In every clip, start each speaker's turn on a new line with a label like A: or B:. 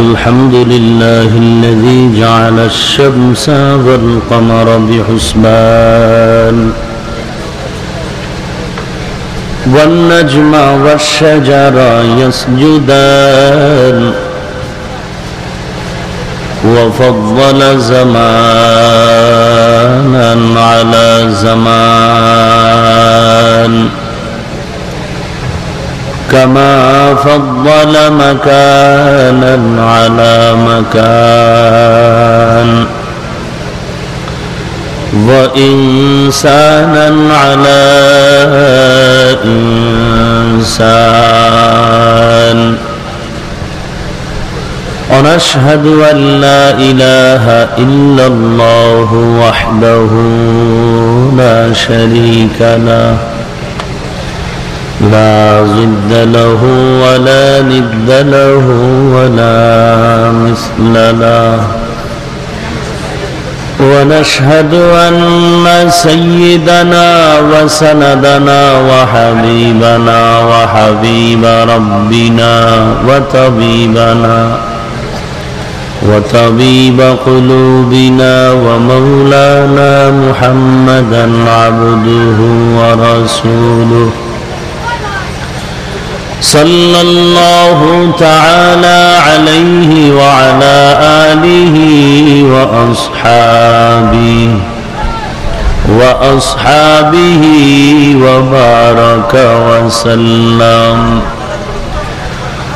A: الحمد لله الذي جعل الشمس والقمر بحسبان والنجم والشجر يسجدان وفضل زمانا على زمان كما فضل مكانا على مكان. وإنسانا على إنسان. ونشهد أن لا إله إلا الله وحده لا شريك له. لا ضد له ولا ند له ولا مثل له. ونشهد أن سيدنا وسندنا وحبيبنا وحبيب ربنا وطبيبنا وطبيب قلوبنا ومولانا محمدا عبده ورسوله. صلى الله تعالى عليه وعلى آله وأصحابه وأصحابه وبارك وسلم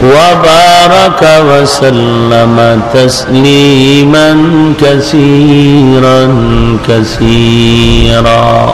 A: وبارك وسلم تسليما كثيرا كثيرا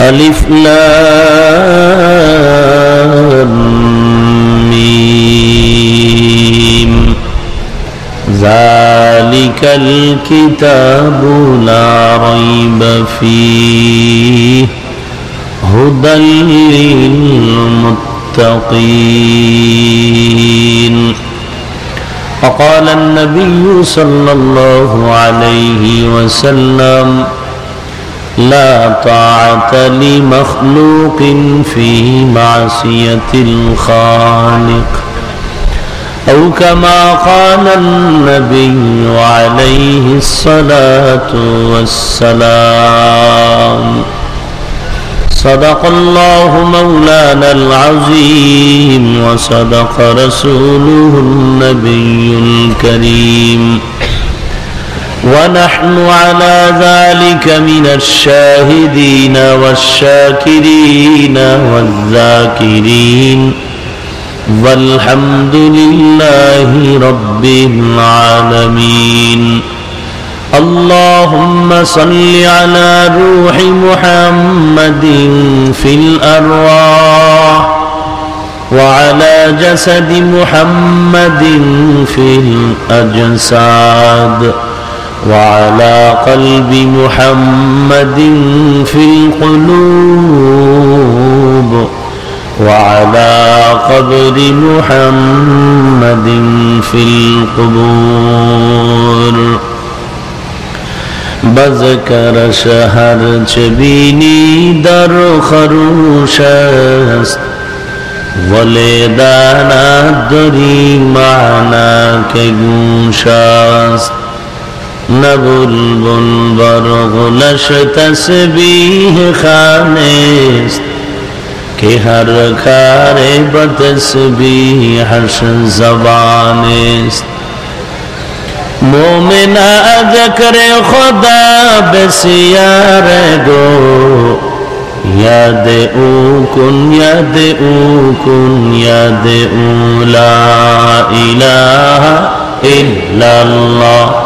A: ألف ميم. ذلك الكتاب لا ريب فيه. هدى للمتقين. وقال النبي صلى الله عليه وسلم لا طاعة لمخلوق في معصية الخالق. أو كما قال النبي عليه الصلاة والسلام صدق الله مولانا العظيم وصدق رسوله النبي الكريم. ونحن على ذلك من الشاهدين والشاكرين والذاكرين. والحمد لله رب العالمين. اللهم صل على روح محمد في الأرواح وعلى جسد محمد في الأجساد. وعلى قلب محمد في القلوب وعلى قبر محمد في القبور. بذكر شهر چبینی در خروش است. ولدانا دری معنا که گوش است. نہ بلبل برغلش تسبیح خانست کہ ہر کارے بتسبیح ہرش زبانے مومنہ ذکر خدا بسیار گو یاد او کن یاد او کن یاد او لا الہ الا اللہ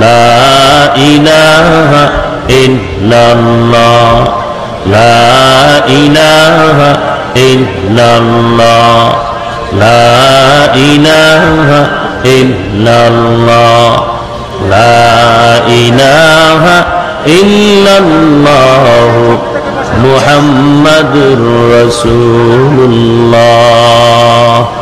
A: লা ইলাহা ইল্লাল্লাহ। লা ইলাহা ইল্লাল্লাহ। লা ইলাহা ইল্লাল্লাহ। লা ইলাহা ইল্লাল্লাহ। মুহাম্মাদুর রাসূলুল্লাহ।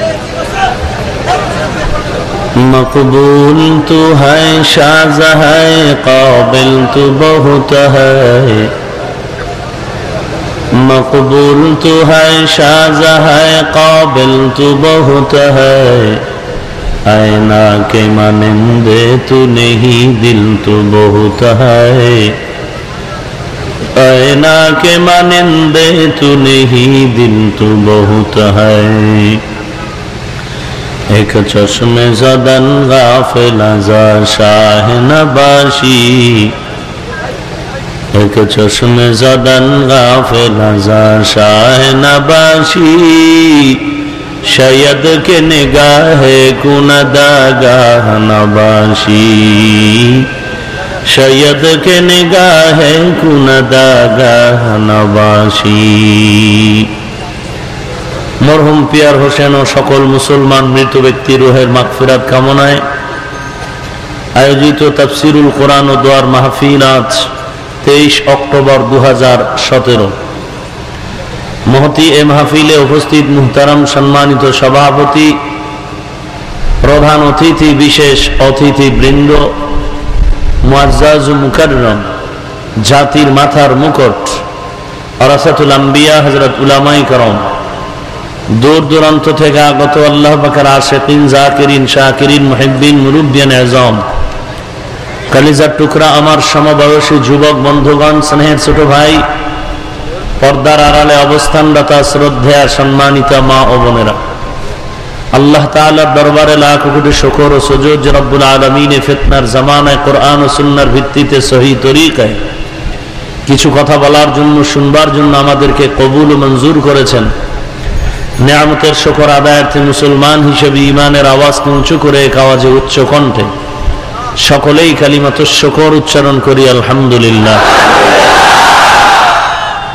A: مقبول تو ہے شاز ہے قابل تو بہت ہے مقبول تو ہے شاز ہے قابل تو بہت ہے آئینہ کے مانندے تو نہیں دل تو بہت ہے آئینہ کے مانندے تو نہیں دل تو بہت ہے ایک چشم زدن غافل زار شاہ نباشی۔ ایک چشم زدن غافل زار شاہ نباشی۔ شاید کے نگاہ گاہ نباشی۔ شاید کے نگاہ گاہ نباشی۔ মরহুম পিয়ার হোসেন ও সকল মুসলমান মৃত ব্যক্তি রোহের মাগফিরাত কামনায় আয়োজিত তাফসিরুল কোরআন ও দোয়ার মাহফিল আজ তেইশ অক্টোবর দু হাজার সতেরো মহতি এ মাহফিলে উপস্থিত মুহতারাম সম্মানিত সভাপতি প্রধান অতিথি বিশেষ অতিথি বৃন্দ মুআজ্জাজ মুকাররম জাতির মাথার মুকুট আরাসাতুল আম্বিয়া হযরত উলামায়ে کرام দূর দূরান্ত থেকে আগত আল্লাহ পাকের আশিকিন, জাকিরিন, শাকিরিন, মুহিব্বিন, মুরুব্বিয়ান আজম কালিজার টুকরা আমার সমবয়সী যুবক, বন্ধুগণ, স্নেহের ছোট ভাই, পর্দার আড়ালে অবস্থানরতা শ্রদ্ধা সম্মানিত মা ও বোনেরা। আল্লাহ তাআলার দরবারে লাখ কোটি শুকর ও সুজুদ রব্বুল আলামিন ফিতনার জামানায় কোরআন ও সুন্নাহর ভিত্তিতে সহি তরিকায় কিছু কথা বলার জন্য, শুনবার জন্য আমাদেরকে কবুল মঞ্জুর করেছেন। নিয়ামতের শকর আদায়ার্থে মুসলমান হিসেবে ইমানের আওয়াজকে উঁচু করে এক আওয়াজে উচ্চ কণ্ঠে সকলেই কালিমাত শকর উচ্চারণ করি, আলহামদুলিল্লাহ।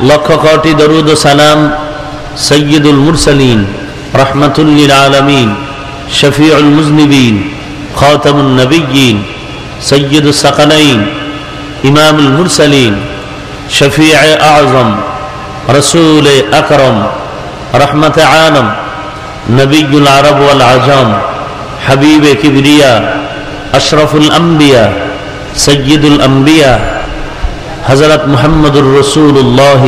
A: লক্ষ কোটি দরুদ সালাম সৈয়দুল মুরসালিন রহমতুল্লিল আলমিন, শফিউল মুজনিবিন খাতামুল নবীন সৈয়দুল সকালাইন ইমামুল মুরসালিন শফি আজম রসুল আকরম রহমত আলম নবীল আরব ওয়াল আজম, হাবিব কিবরিয়া, আশরফুল আম্বিয়া, সৈয়দুল আম্বিয়া হজরত মোহাম্মদুর রসুল্লাহ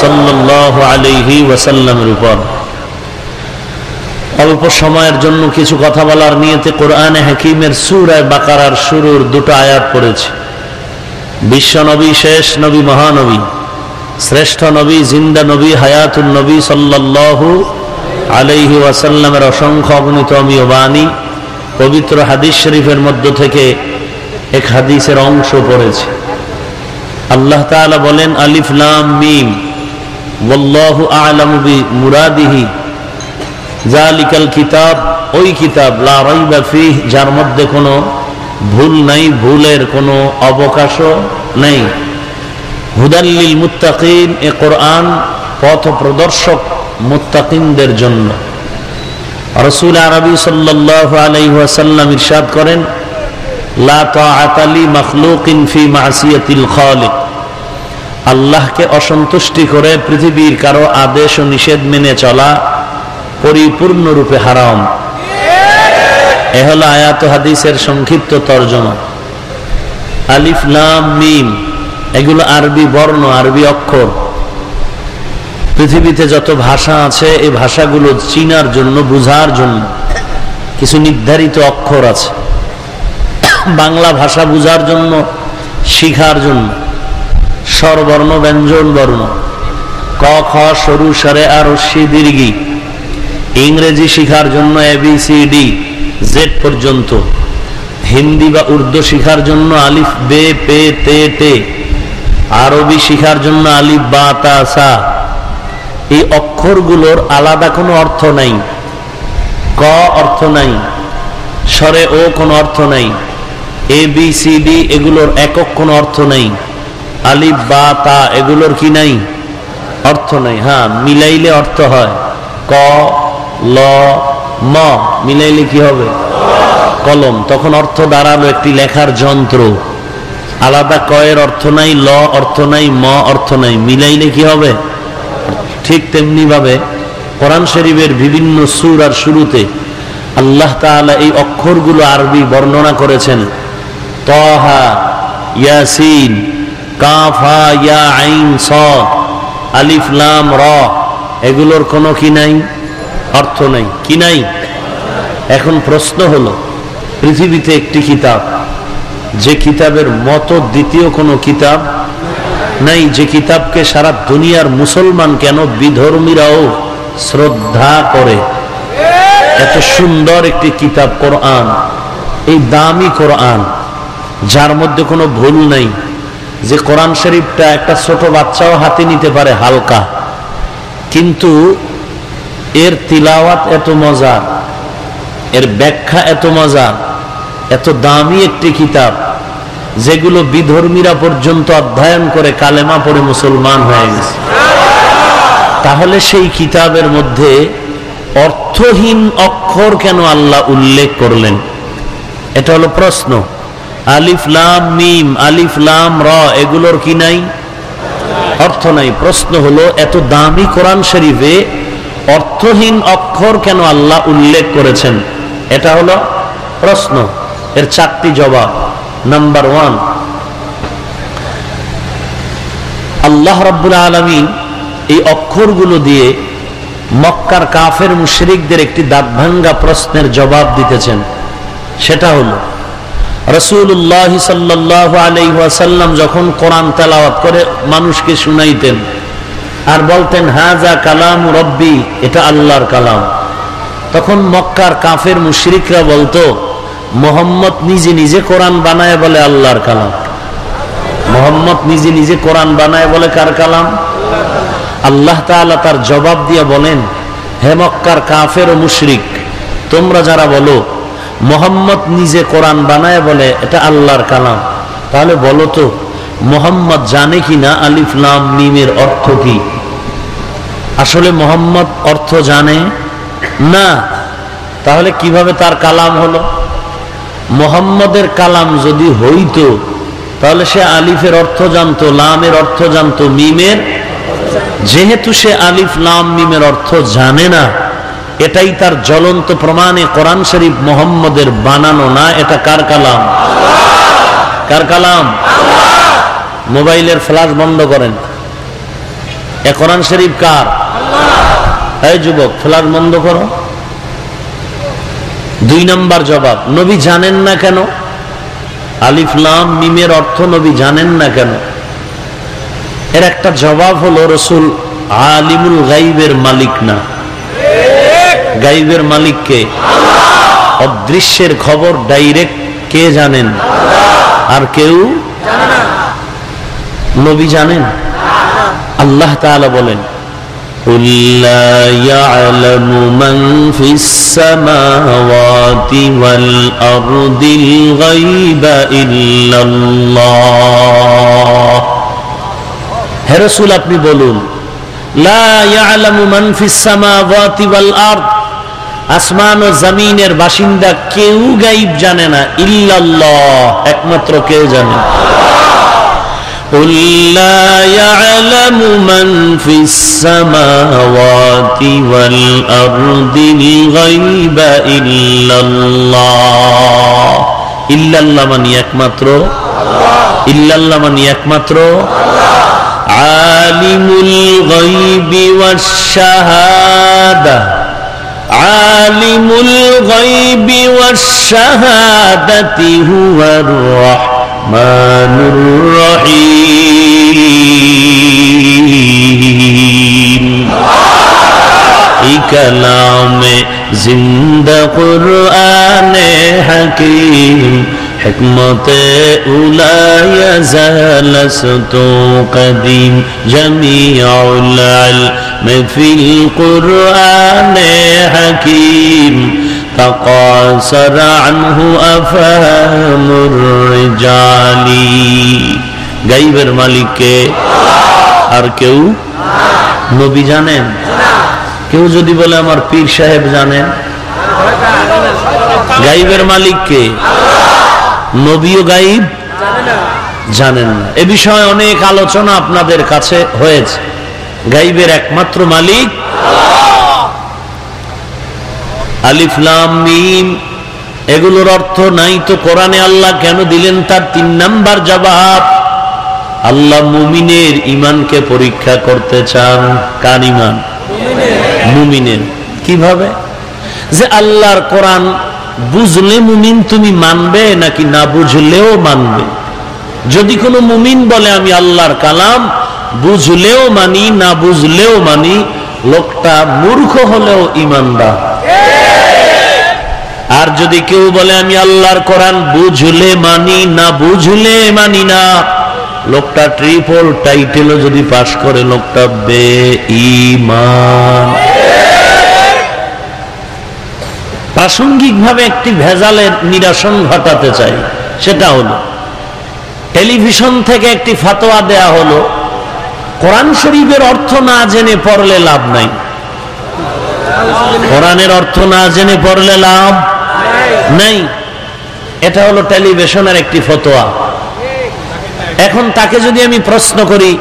A: সাল্লাহ আলহি ওয়াসাল্লামের উপর। অল্প সময়ের জন্য কিছু কথা বলার নিয়েতে কোরআনে হাকিমের সুরায় বাকারার শুরুর দুটো আয়াত পড়েছে। বিশ্ব নবী শেষ, নবী মহানবী। শ্রেষ্ঠ নবী, জিন্দা নবী হায়াতুল নবী সাল্লাহ আলাইহি ওয়াসাল্লামের অসংখ্য অগণিত অমীয় বাণী পবিত্র হাদিস শরীফের মধ্য থেকে এক হাদিসের অংশ পড়েছে। আল্লাহ তাআলা বলেন, আলিফ লাম মিম, ওয়াল্লাহু আ'লামু বিমুরাদিহি জালিকাল কিতাব, ওই কিতাব, লা রাইবা ফিহ, যার মধ্যে কোনো ভুল নাই, ভুলের কোনো অবকাশও নেই। হুদাল্লিল মুত্তাকিন, এ কোরআন পথ প্রদর্শক মুত্তাকিনদের জন্য। রসুল আরবি সাল্লাল্লাহু আলাইহি ওয়াসাল্লাম ইরশাদ করেন আল্লাহকে অসন্তুষ্টি করে পৃথিবীর কারও আদেশ ও নিষেধ মেনে চলা পরিপূর্ণরূপে হারাম। এ আয়াত হাদিসের সংক্ষিপ্ত তর্জমা। আলিফ লাম মিম। এগুলো আরবি বর্ণ, আরবি অক্ষর। পৃথিবীতে যত ভাষা আছে, এই ভাষাগুলো চিনার জন্য, বুঝার জন্য কিছু নির্ধারিত অক্ষর আছে। বাংলা ভাষা বুঝার জন্য, শিখার জন্য। স্বরবর্ণ, ব্যঞ্জন বর্ণ। ক, খ, সরু, সরে, আর রস্যি দীর্ঘি। ইংরেজি শিখার জন্য এবিসিডি জেড পর্যন্ত। হিন্দি বা উর্দু শিখার জন্য আলিফ, বে, পে, তে টে আরবি শিখার জন্য আলিফ বা তা সা। এই অক্ষরগুলোর আলাদা কোনো অর্থ নাই। ক অর্থ নাই। স্বরে ও কোনো অর্থ নাই। এ, বি, সি, ডি এগুলোর একক কোনো অর্থ নাই। আলিফ, বা, তা এগুলোর কি নাই? অর্থ নাই। হ্যাঁ মিলাইলে অর্থ হয়। ক, ল, ম মিলাইলে কি হবে? কলম। তখন অর্থ দাঁড়াল একটি লেখার যন্ত্র। আলাদা কয়ের অর্থ নাই, ল অর্থ নাই, ম অর্থ নাই, মিলাইলে কি হবে? ঠিক তেমনি ভাবে কোরআন শরীফের বিভিন্ন সুর আর শুরুতে আল্লাহ তাআলা এই অক্ষরগুলো আরবি বর্ণনা করেছেন। তহা, ইয়াসিন, কাফা ইয়া, আইন, স, আলিফ, লাম, র, এগুলোর কোনো কি নাই? অর্থ নাই। কি নাই? এখন প্রশ্ন হলো, পৃথিবীতে একটি কিতাব যে কিতাবের মতো দ্বিতীয় কোনো কিতাব নাই, যে কিতাবকে সারা দুনিয়ার মুসলমান কেন বিধর্মীরাও শ্রদ্ধা করে? এত সুন্দর একটি কিতাব কোরআন, এই দামি কোরআন, যার মধ্যে কোনো ভুল নেই, যে কোরআন শরীফটা একটা ছোট বাচ্চাও হাতে নিতে পারে হালকা, কিন্তু এর তিলাওয়াত এত মজার, এর ব্যাখ্যা এত মজার এত দামি একটি কিতাব যেগুলো বিধর্মীরা পর্যন্ত অধ্যয়ন করে কালেমা পড়ে মুসলমান হয়ে গেছে। তাহলে সেই কিতাবের মধ্যে অর্থহীন অক্ষর কেন আল্লাহ উল্লেখ করলেন? এটা হলো প্রশ্ন। আলিফ, লাম, মিম, আলিফ, লাম, র, এগুলোর কি নাই? অর্থ নাই। প্রশ্ন হলো, এত দামি কোরআন শরীফে অর্থহীন অক্ষর কেন আল্লাহ উল্লেখ করেছেন? এটা হলো প্রশ্ন। এর চারটি জবাব। নাম্বার ওয়ান আল্লাহ রব্বুল আলমিন এই অক্ষরগুলো দিয়ে মক্কার কাফের মুশরিকদের একটি দাঁতভাঙ্গা প্রশ্নের জবাব দিতেছেন। সেটা হলো রসুল্লাহ সাল্লাহ আলাইসাল্লাম যখন কোরআন তেলাওয়াত করে, মানুষকে শুনাইতেন আর বলতেন হাজা কালাম রব্বি, এটা আল্লাহর কালাম। তখন মক্কার কাফের মুশরিকরা বলতো মোহাম্মদ নিজে নিজে কোরআন বানায় বলে আল্লাহর কালাম। মোহাম্মদ নিজে নিজে কোরআন বানায় বলে কার কালাম? আল্লাহ তাআলা তার জবাব দিয়ে বলেন, হে মক্কার কাফের ও মুশরিক, তোমরা যারা বলো, মোহাম্মদ নিজে কোরআন বানায় বলে এটা আল্লাহর কালাম। তাহলে বলো তো, মোহাম্মদ জানে কি না আলিফ, লাম, মিমের অর্থ কি? আসলে মোহাম্মদ অর্থ জানে না। তাহলে কীভাবে তার কালাম হলো? মোহাম্মদের কালাম যদি হইতো, তাহলে সে আলিফের অর্থ জানতো, লামের অর্থ জানতো, মিমের। যেহেতু সে আলিফ, লাম, মিমের অর্থ জানে না, এটাই তার জ্বলন্ত প্রমাণে কোরআন শরীফ মোহাম্মদের বানানো না, এটা কার কালাম? কার কালাম? মোবাইলের ফ্লাশ বন্ধ করেন। এ কোরআন শরীফ কার? এই যুবক, ফ্লাশ বন্ধ করো। দুই নম্বর জবাব নবী জানেন না কেন? আলিফলাম মিমের অর্থ নবী জানেন না কেন? এর একটা জবাব হলো রসুল আলিমুল গাইবের মালিক না। গাইবের মালিক কে? অদৃশ্যের খবর ডাইরেক্ট কে জানেন? আর কেউ? নবী জানেন? আল্লাহ তাআলা বলেন قل لا يعلم من في السماوات والأرض الغيب إلا الله হে রসুল আপনি বলুন লা ইয়ালামু মান ফিস সামাওয়াতি ওয়াল আরদ আসমান ও জমিনের বাসিন্দা কেউ গাইব জানে না ইল্লাল্লাহ একমাত্র কে জানে قل لا يعلم من في السماوات والأرض الغيب إلا الله إلا الله من একমাত্র إلا الله من একমাত্র عالم الغيب والشهادة عالم الغيب والشهادة هو الرحمن الرحمن الرحيم كلام زند قرآن حكيم حكمة أولى يزال ستو قديم جميع العلم في القرآن حكيم تقاصر عنه أفهام الرجال গাইবের মালিককে আর কেউ নবী জানেন কেউ যদি বলে আমার পীর সাহেব জানেন গাইবের মালিককে নবীও গাইব জানেন না এ বিষয়ে অনেক আলোচনা আপনাদের কাছে হয়েছে গাইবের একমাত্র মালিক আলিফলাম মিম, এগুলোর অর্থ নাই তো কোরআনে আল্লাহ কেন দিলেন তার তিন নাম্বার জবাব? আল্লাহ মুমিনের ইমানকে পরীক্ষা করতে চান কার ইমান মুমিনের। কীভাবে? যে আল্লাহর কোরআন বুঝলে মুমিন তুমি মানবে নাকি না বুঝলেও মানবে? যদি কোনো মুমিন বলে আমি আল্লাহর কালাম, বুঝলেও মানি, না বুঝলেও মানি, লোকটা মূর্খ হলেও ইমানদার আর যদি কেউ বলে, আমি আল্লাহর কোরআন বুঝলে মানি না, বুঝলে মানি না। লোকটা ট্রিপল টাইটেলও যদি পাশ করে, লোকটা বে ইমান প্রাসঙ্গিকভাবে একটি ভেজালের নিরাসন ঘটাতে চাই, সেটা হলো, টেলিভিশন থেকে একটি ফাতোয়া দেয়া হলো, কোরআন শরীফের অর্থ না জেনে পড়লে লাভ নাই। কোরআনের অর্থ না জেনে পড়লে লাভ নাই। এটা হলো টেলিভিশনের একটি ফতোয়া। এখন তাকে যদি আমি প্রশ্ন করি,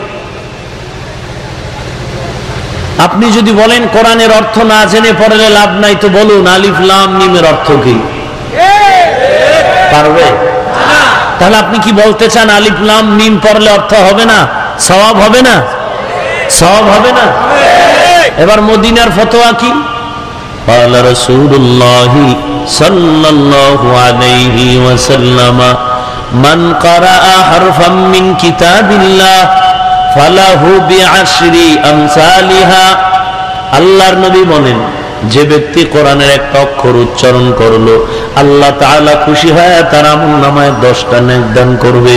A: আপনি যদি বলেন, কোরআনের অর্থ না জেনে পড়লে লাভ নাই, তো বলুন, আলিফ, লাম, মিমের অর্থ কি? পারবে? তাহলে আপনি কি বলতে চান, আলিফ, লাম, মিম পড়লে অর্থ হবে না? সওয়াব হবে না? সওয়াব হবে না? এবার মদিনার ফতোয়া কি? قال رسول الله صلى الله عليه وسلم من قرأ حرفا من كتاب الله فله بعشر أمثالها আল্লাহর নবী বলেন যে ব্যক্তি কোরআনের একটা অক্ষর উচ্চারণ করলো আল্লাহ তাআলা খুশি হয় তার আমল নামায় দশটা নেক দান করবে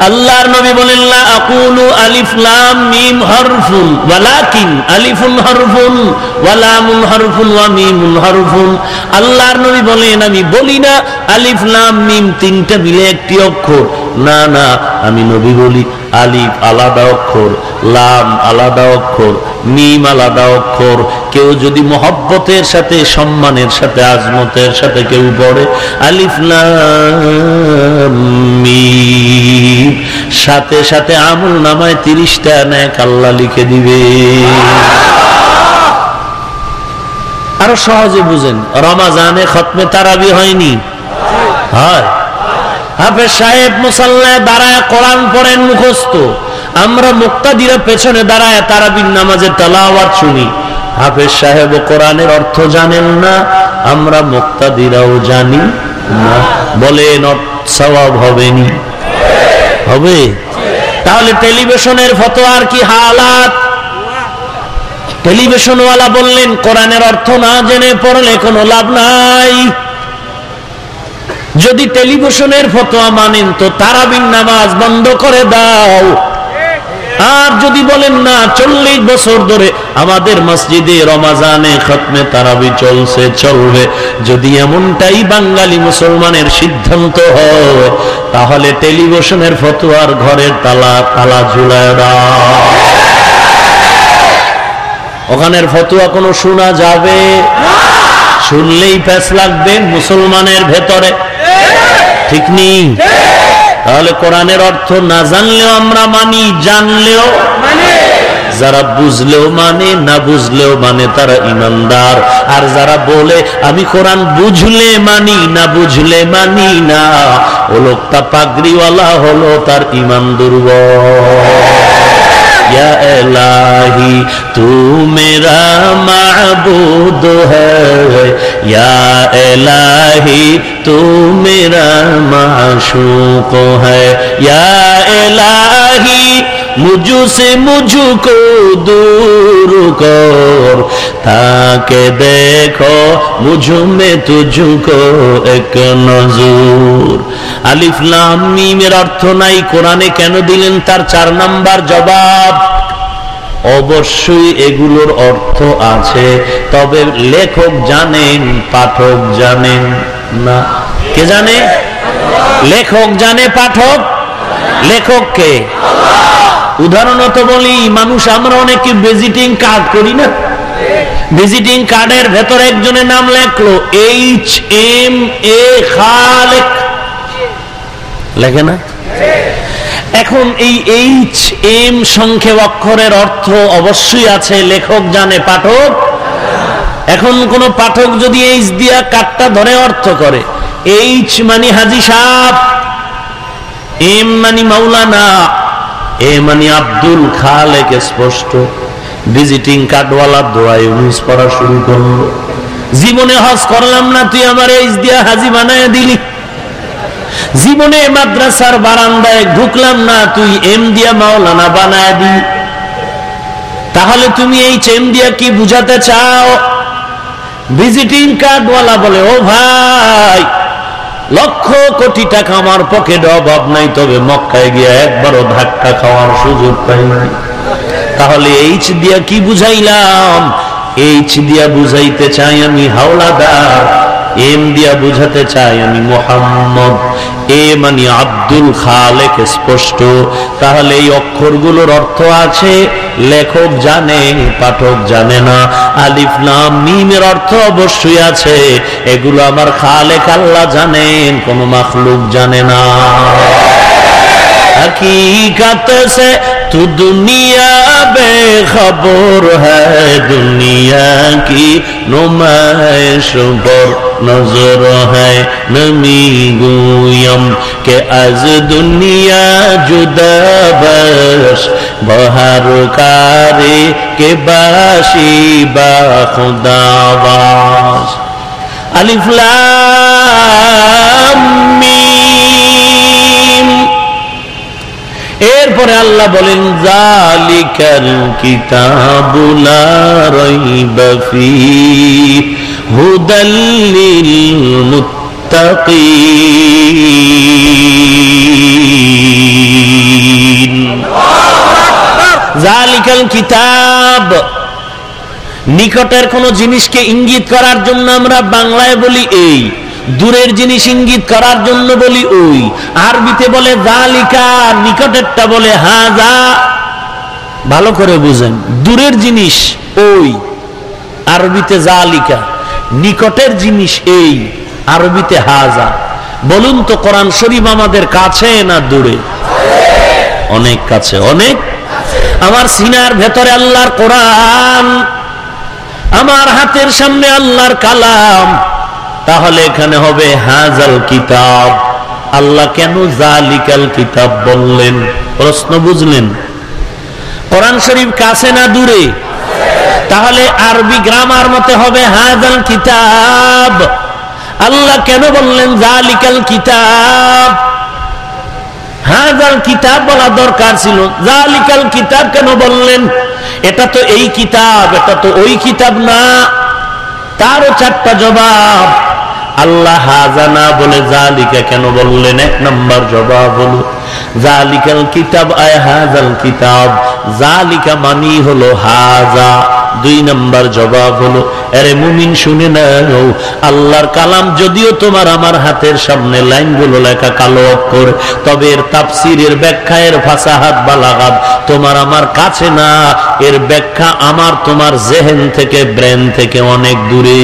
A: আল্লাহর নবী বলেন আকুলু আলিফ লাম মিম হরফুল ওয়ালাকিন হরফুন হরফুল ওয়ালামুল হরফুন, ওয়া মিমুন হরফুন। আল্লাহর নবী বলেন, আমি বলি না, আলিফ লাম মিম তিনটা মিলে একটি অক্ষর। না না, আমি নবী বলি। আলিফ আলাদা অক্ষর, লাম আলাদা অক্ষর, মিম আলাদা অক্ষর। কেউ যদি মহব্বতের সাথে, সম্মানের সাথে, আজমতের সাথে কেউ পড়ে, আলিফ, লাম, মিম। সাথে সাথে আমল নামায় তিরিশটা ন্যাক আল্লাহ লিখে দিবে। আরও সহজে বুঝেন, রমাজানে খতমে তারাবি হয়নি? হয়। হাফেজ সাহেব মুসাল্লায় দাঁড়ায় কোরআন পড়েন মুখস্থ। আমরা মুক্তাদিরা পেছনে দাঁড়ায় তারাবির নামাজে তালাওয়াত শুনি। হাফেজ সাহেব কোরআনের অর্থ জানেন না, আমরা মুক্তাদিরাও জানি না। বলেন সওয়াব হবেনি হবে? তাহলে টেলিভিশনের ফতোয়ার কি হালাত? টেলিভিশনওয়ালা বললেন, কোরআনের অর্থ না জেনে পড়লে কোনো লাভ নাই। যদি টেলিভিশনের ফতোয়া মানেন তো তারাবিন নামাজ বন্ধ করে দাও। আর যদি বলেন, না, চল্লিশ বছর ধরে আমাদের মসজিদে রমাজানে খতমে তারাবি চলছে, চলবে। যদি এমনটাই বাঙালি মুসলমানের সিদ্ধান্ত হয়, তাহলে টেলিভিশনের ফতোয়ার ঘরের তালা তালা ঝুলায় ওখানের ফতুয়া কোনো শোনা যাবে? শুনলেই প্যাস লাগবে মুসলমানের ভেতরে। ঠিক নেই? তাহলে কোরআনের অর্থ না জানলেও আমরা মানি জানলেও যারা বুঝলেও মানে না বুঝলেও মানে তারা ইমানদার। আর যারা বলে আমি কোরআন বুঝলে মানি না বুঝলে মানি না ও লোকটা পাগড়িওয়ালা হলো তার ইমান দুর্বল। یا الہی تو میرا معبود ہے۔ یا الہی تو میرا معشوق ہے۔ یا الہی या इलाही मुझसे मुझको दूर कर ताके देखो मुझ में तुझको एक नजूर আলিফ লাম মিমের অর্থ নাই কোরআনে কেন দিলেন তার চার নাম্বার জবাব অবশ্যই এগুলোর অর্থ আছে তবে লেখক জানেন পাঠক জানেন না কে জানে লেখক জানে পাঠক লেখককে উদাহরণত বলি, মানুষ, আমরা অনেকে ভিজিটিং কার্ড করি না। ভিজিটিং কার্ডের ভেতরে একজনের নাম লেখলো এইচ এম এ খালেক। লেখে না? এখন এই এইচ এম সংক্ষেপ অক্ষরের অর্থ অবশ্যই আছে, লেখক জানে, পাঠক। এখন কোন পাঠক যদি এইচ দিয়া কাটটা ধরে অর্থ করে এইচ মানে হাজি সাপ এম মানে মাওলানা এ মানে আব্দুল খালেক স্পষ্ট। ভিজিটিং কার্ডওয়ালা দোয়া ইউনিস পড়া শুরু করল। জীবনে হজ করলাম না, তুই আমার এইচ দিয়া হাজি বানায় দিলি। জীবনে মাদ্রাসার বারান্দায় ঢুকলাম না, তুই এম দিয়া মাওলানা বানায় দি। তাহলে তুমি এই চেম দিয়া কি বুঝাতে চাও? ভিজিটিং কার্ডওয়ালা বলে, ও ভাই লক্ষ কোটি টাকা আমার পকেটে অভাব নাই, তবে মক্কায় গিয়া একবারও ধাক্কা খাওয়ার সুযোগ পাই নাই। তাহলে এইচ দিয়া কি বুঝাইলাম? এইচ দিয়া বুঝাইতে চাই আমি হাওলাদার। এম দিয়া বুঝাতে চাই আমি মোহাম্মদ। এ মানে আব্দুল খালেক স্পষ্ট। তাহলে এই অক্ষরগুলোর অর্থ আছে, লেখক জানে, পাঠক জানে না। আলিফলাম মিমের অর্থ অবশ্যই আছে। এগুলো আমার খালেক আল্লাহ জানেন, কোন মাখলুক জানে না। تو دنیا بے خبر ہے دنیا کی نمائش پر نظر ہے۔ نمی گویم کہ از دنیا جدا بس بہر کاری کے باشی با خدا باز الف لام میم۔ এরপরে আল্লাহ বলেন, জালিকাল কিতাবুলা রাইবা ফি হুদাল্লিল জালিকাল কিতাব, নিকটের কোন জিনিসকে ইঙ্গিত করার জন্য আমরা বাংলায় বলি এই। দূরের জিনিস ইঙ্গিত করার জন্য বলি ওই। আরবিতে বলে জালিকা নিকটেরটা বলে হাজা। ভালো করে বুঝেন, দূরের জিনিস ওই, আরবিতে জালিকা নিকটের জিনিস এই, আরবিতে হাজা। বলুন তো কোরআন শরীফ আমাদের কাছে না দূরে? অনেক কাছে, অনেক আমার সিনার ভেতরে আল্লাহর কোরআন, আমার হাতের সামনে আল্লাহর কালাম। তাহলে এখানে হবে হাজাল কিতাব। আল্লাহ কেন জালিকাল কিতাব বললেন? প্রশ্ন বুঝলেন? কোরআন শরীফ কাছে না দূরে? তাহলে আরবি গ্রামার মতে হবে হাজাল কিতাব। আল্লাহ কেন বললেন জালিকাল কিতাব? হাজাল কিতাব বলা দরকার ছিল। জালিকাল কিতাব কেন বললেন? এটা তো এই কিতাব, এটা তো ওই কিতাব না। তারও চারটা জবাব। আল্লাহ হাজানা বলে জালিকা কেন বললেন? এক নম্বর জবাব হলো, জালিকাল কিতাব আয় হাজাল কিতাব। জালিকা মানি হলো হাজা। দুই নাম্বার জবাব হলো, আরে মুমিন শুনে নাও, আল্লাহর কালাম যদিও তোমার আমার হাতের সামনে লাইনগুলো লেখা কালো অক্ষর, তবে এর তাফসিরের ব্যাখ্যা, এর ফাসাহাত, বালাগাত তোমার আমার কাছে না, এর ব্যাখ্যা আমার তোমার জেহেন থেকে, ব্রেন থেকে অনেক দূরে।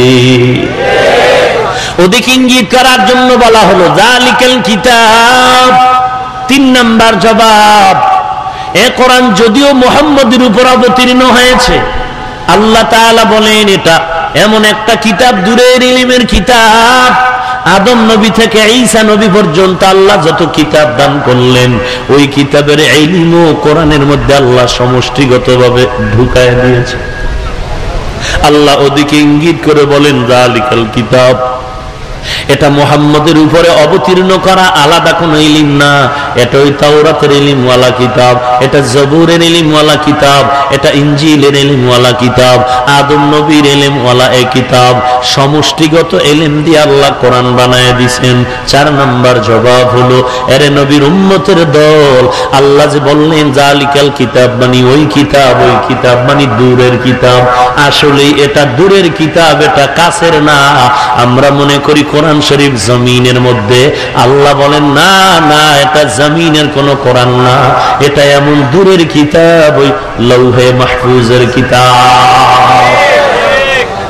A: ওদিকে ইঙ্গিত করার জন্য বলা হলো, জালিকাল কিতাব। তিন নাম্বার জবাব, এ কোরআন যদিও মোহাম্মদের উপর অবতীর্ণ হয়েছে, আল্লাহ বলেন এটা এমন একটা কিতাব, দূরের ইলিমের কিতাব। আদম নবী থেকে ঈসা নবী পর্যন্ত আল্লাহ যত কিতাব দান করলেন, ওই কিতাবের ইলিম ও কোরআনের মধ্যে আল্লাহ সমষ্টিগতভাবে ঢুকায় দিয়েছে। আল্লাহ ওদিকে ইঙ্গিত করে বলেন, জালিকাল কিতাব। এটা মোহাম্মদের উপরে অবতীর্ণ করা আলাদা কোন ইলিম না। এটা ওই তাওরাতের ইলিমওয়ালা কিতাব, এটা জবুরের ইলিমওয়ালা কিতাব, এটা ইঞ্জিলের ইলিমওয়ালা কিতাব, আদম নবীর ইলিমওয়ালা এই কিতাব। সমষ্টিগত এলিম দিয়ে আল্লাহ কোরআন বানায় দিছেন। চার নাম্বার জবাব হলো, এরে নবীর উম্মতের দল, আল্লাহ যে বললেন, জালিকাল কিতাব মানে ওই কিতাব ওই কিতাব মানে দূরের কিতাব। আসলে এটা দূরের কিতাব, এটা কাছের না। আমরা মনে করি কোরআন শরীফ জমিনের মধ্যে আল্লাহ বলেন, না না, এটা জমিনের কোন কোরআন না। এটা এমন দূরের কিতাব, ওই লৌহে মাহফুজের কিতাব।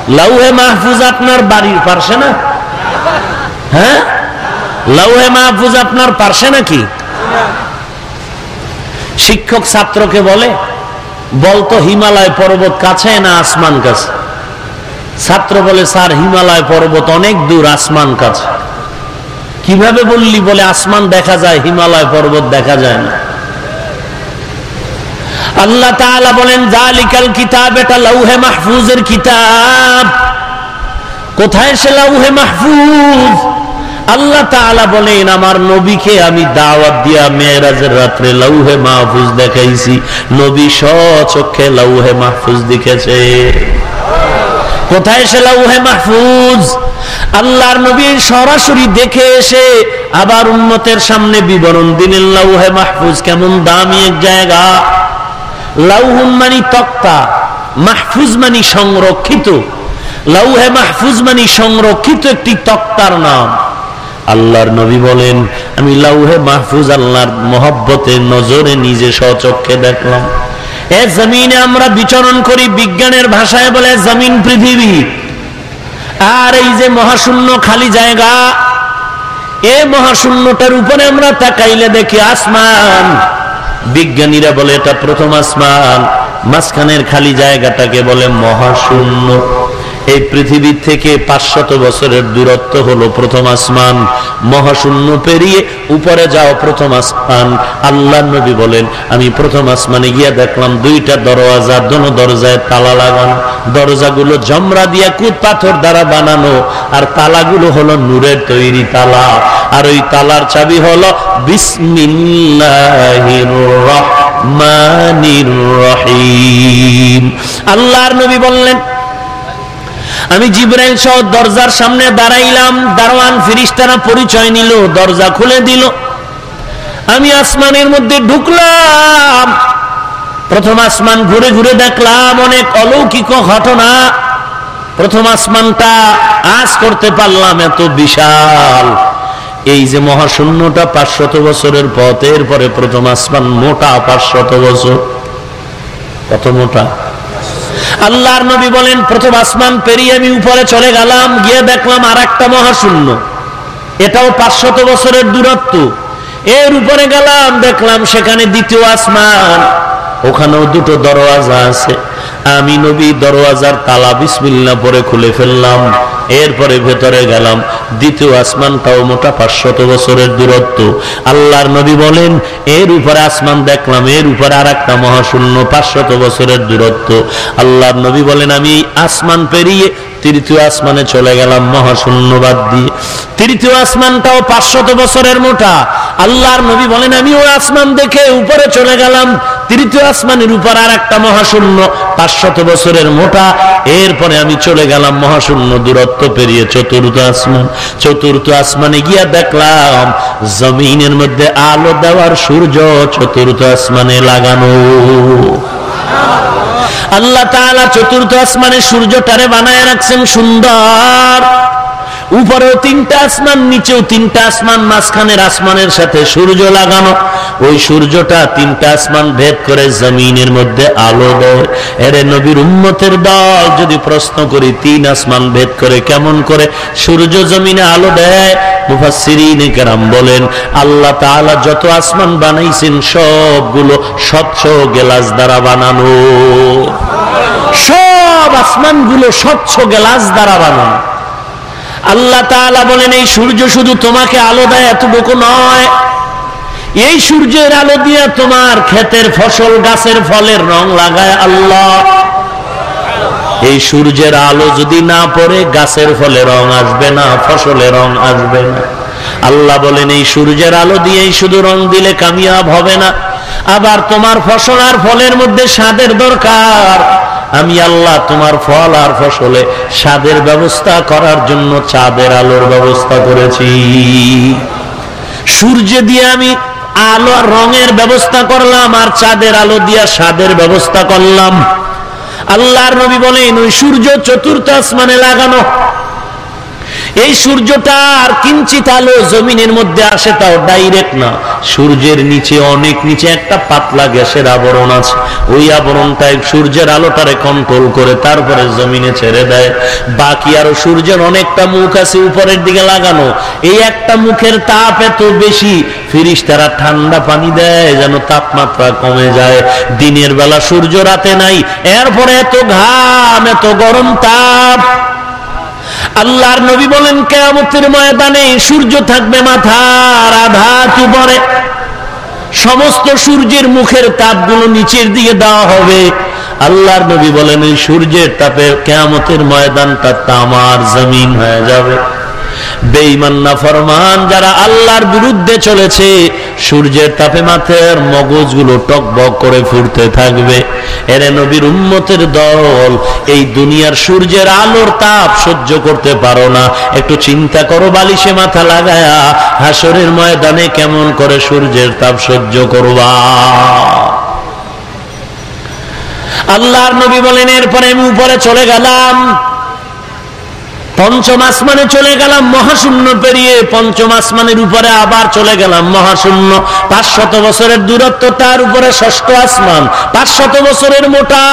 A: লৌহে মাহফুজ আপনার বাড়ির পার্শ্বে না? হ্যাঁ? লৌহে মাহফুজ আপনার পার্শ্বে নাকি? শিক্ষক ছাত্রকে বলে বলতো হিমালয় পর্বত কাছে না আসমান কাছে? ছাত্র বলে, স্যার, হিমালয় পর্বত অনেক দূর, আসমান কাছে। কীভাবে বললি, বলে, আসমান দেখা যায়, হিমালয় পর্বত দেখা যায় না। আল্লাহ বলেন কিতাব এটা লৌহে মাহফুজের কিতাব। কোথায় সে লৌহে মাহফুজ? আল্লাহ বলেন, আমার নবীকে আমি দাওয়াত দিয়া মেয়েরাজের রাত্রে লৌহে মাহফুজ দেখাইছি। নবী স্বচক্ষে লৌহে মাহফুজ দেখেছে। কোথায় সে লৌহে মাহফুজ? আল্লাহর নবী সরাসরি দেখে এসে আবার উন্মতের সামনে বিবরণ দিলেন লৌহে মাহফুজ কেমন দামি এক জায়গা। লাউহুন মানি তক্তা, মাহফুজ মানি সংরক্ষিত। লাউহে মাহফুজ মানি সংরক্ষিত একটি তক্তার নাম। আল্লাহর নবী বলেন, আমি লাউহে মাহফুজ আল্লাহর মহব্বতের নজরে নিজে স্বচক্ষে দেখলাম। এ জমিনে আমরা বিচরণ করি বিজ্ঞানের ভাষায় বলে জমিন পৃথিবী। আর এই যে মহাশূন্য খালি জায়গা, এ মহাশূন্যটার উপরে আমরা তাকাইলে দেখি আসমান। বিজ্ঞানীরা বলে এটা প্রথম আসমান, মাঝখানের খালি জায়গাটাকে বলে মহাশূন্য। এই পৃথিবীর থেকে পাঁচশত বছরের দূরত্ব হলো প্রথম আসমান। মহাশূন্য পেরিয়ে উপরে যাও প্রথম আসমান। আল্লাহ নবী বলেন, আমি প্রথম আসমানে গিয়া দেখলাম দুইটা দরওয়াজা, দোনো দরজায় তালা লাগানো। দরজাগুলো জমরা দিয়া কুদ পাথর দ্বারা বানানো, আর তালাগুলো হলো নূরের তৈরি তালা। আর ওই তালার চাবি হলো বিসমিল্লাহির রহমানির রহিম। আল্লাহর নবী বললেন আমি জিব্রাইল সহ দরজার সামনে দাঁড়াইলাম, দারোয়ান ফিরিস্তারা পরিচয় নিল, দরজা খুলে দিল। আমি আসমানের মধ্যে ঢুকলাম। প্রথম আসমান ঘুরে ঘুরে দেখলাম অনেক অলৌকিক ঘটনা। প্রথম আসমানটা আজ করতে পারলাম এত বিশাল। এই যে মহাশূন্যটা পাঁচশত বছরের পথ, এরপরে প্রথম আসমান মোটা পাঁচশত বছর। কত মোটা? আল্লাহর নবী বলেন, প্রথম আসমান পেরিয়ে আমি উপরে চলে গেলাম, গিয়ে দেখলাম আর একটা মহাশূন্য। এটাও পাঁচশত বছরের দূরত্ব। এর উপরে গেলাম, দেখলাম সেখানে দ্বিতীয় আসমান। ওখানেও দুটো দরওয়াজা আছে। আমি নবী দরওয়াজার তালা বিসমিল্লা পরে খুলে ফেললাম। এরপরে ভেতরে গেলাম। দ্বিতীয় আসমানটাও মোটা পাঁচশত বছরের দূরত্ব। আল্লাহর নবী বলেন, এর উপরে আসমান দেখলাম, এর উপরে আর একটা মহাশূন্য পাঁচশত বছরের দূরত্ব। আল্লাহর নবী বলেন, আমি আসমান পেরিয়ে তৃতীয় আসমানে চলে গেলাম মহাশূন্যবাদ দিয়ে। তৃতীয় আসমানটাও পাঁচশত বছরের মোটা। আল্লাহর নবী বলেন, আমি ওই আসমান দেখে উপরে চলে গেলাম তৃতীয় আসমানের উপর আর একটা মহাশূন্য পাঁচশত বছরের মোটা। এরপরে আমি চলে গেলাম মহাশূন্য দূরত্ব পেরিয়ে চতুর্থ আসমান। চতুর্থ আসমানে গিয়া দেখলাম জমিনের মধ্যে আলো দেওয়ার সূর্য চতুর্থ আসমানে লাগানো। আল্লাহ তাআলা চতুর্থ আসমানে সূর্যটারে বানায় রাখছেন সুন্দর। উপরেও তিনটা আসমান, নিচেও তিনটা আসমান, মাঝখানের আসমানের সাথে সূর্য লাগানো। ওই সূর্যটা তিনটা আসমান ভেদ করে জমিনের মধ্যে আলো দেয়। এরে নবীর উম্মতের দল, যদি প্রশ্ন করি, তিন আসমান ভেদ করে কেমন করে সূর্য জমিনে আলো দেয়? মুফাসসিরিন কেরাম বলেন, আল্লাহ তাআলা যত আসমান বানাইছেন, সবগুলো স্বচ্ছ গেলাস দ্বারা বানানো। সব আসমানগুলো স্বচ্ছ গেলাস দ্বারা বানানো। আল্লাহ তাআলা বলেন, এই সূর্য শুধু তোমাকে আলো দেয়, এতটুকু নয়। এই সূর্যের আলো দিয়ে তোমার ক্ষেতের ফসল, গাছের ফলের রং লাগায় আল্লাহ। এই সূর্যের আলো যদি না পড়ে, গাছের ফলে রং আসবে না, ফসলে রং আসবে না। আল্লাহ বলেন, এই সূর্যের আলো দিয়েই শুধু রং দিলে কামিয়াব হবে না। আবার তোমার ফসল আর ফলের মধ্যে স্বাদের দরকার। আমি আল্লাহ তোমার ফল আর ফসলে স্বাদের ব্যবস্থা করার জন্য চাঁদের আলোর ব্যবস্থা করেছি। সূর্য দিয়ে আমি আলো রঙের ব্যবস্থা করলাম আর চাঁদের আলো দিয়া স্বাদের ব্যবস্থা করলাম। আল্লাহর নবী বলেন, ওই সূর্য চতুর্থ আসমানে লাগানো। এই সূর্যটা আর কিঞ্চিত আলো জমিনের মধ্যে আসে তাও ডাইরেক্ট না। সূর্যের নিচে অনেক নিচে একটা পাতলা গ্যাসের আবরণ আছে। ওই আবরণটাই সূর্যের আলোটারে কন্ট্রোল করে, তারপরে জমিনে ছেড়ে দেয়। বাকি আরও সূর্যের অনেকটা মুখ আছে উপরের দিকে লাগানো। এই একটা মুখের তাপ এত বেশি ফিরিস তারা ঠান্ডা পানি দেয় যেন তাপমাত্রা কমে যায়। দিনের বেলা সূর্য রাতে নাই, এরপরে এত ঘাম, এত গরম তাপ। আল্লাহর নবী বলেন, কেয়ামতের ময়দানে সূর্য থাকবে মাথার আধা উপরে সমস্ত সূর্যের মুখের তাপগুলো নিচের দিকে দেওয়া হবে। আল্লাহর নবী বলেন, এই সূর্যের তাপে কেয়ামতের ময়দানটা তামার জমিন হয়ে যাবে। বেঈমান ফরমান যারা আল্লাহর বিরুদ্ধে চলেছে, সূর্যের তাপে মাথার মগজগুলো টকবক করে ফুরতে থাকবে। এরে নবীর উম্মতের দল, এই দুনিয়ার সূর্যের আলোর তাপ সহ্য করতে পারো না। একটু চিন্তা করো, বালিশে মাথা লাগায়া হাসরের ময়দানে কেমন করে সূর্যের তাপ সহ্য করবা। আল্লাহর নবী বলেন, এরপরে আমি উপরে চলে গেলাম। পঞ্চম আসমানে চলে গেলাম, মহাশূন্য পেরিয়ে পঞ্চম আসমানের উপরে আবার চলে গেলাম, মহাশূন্য। পাঁচশত বছরের দূরত্ব তার উপরে ষষ্ঠ আসমান পাঁচশত বছরের মোটা,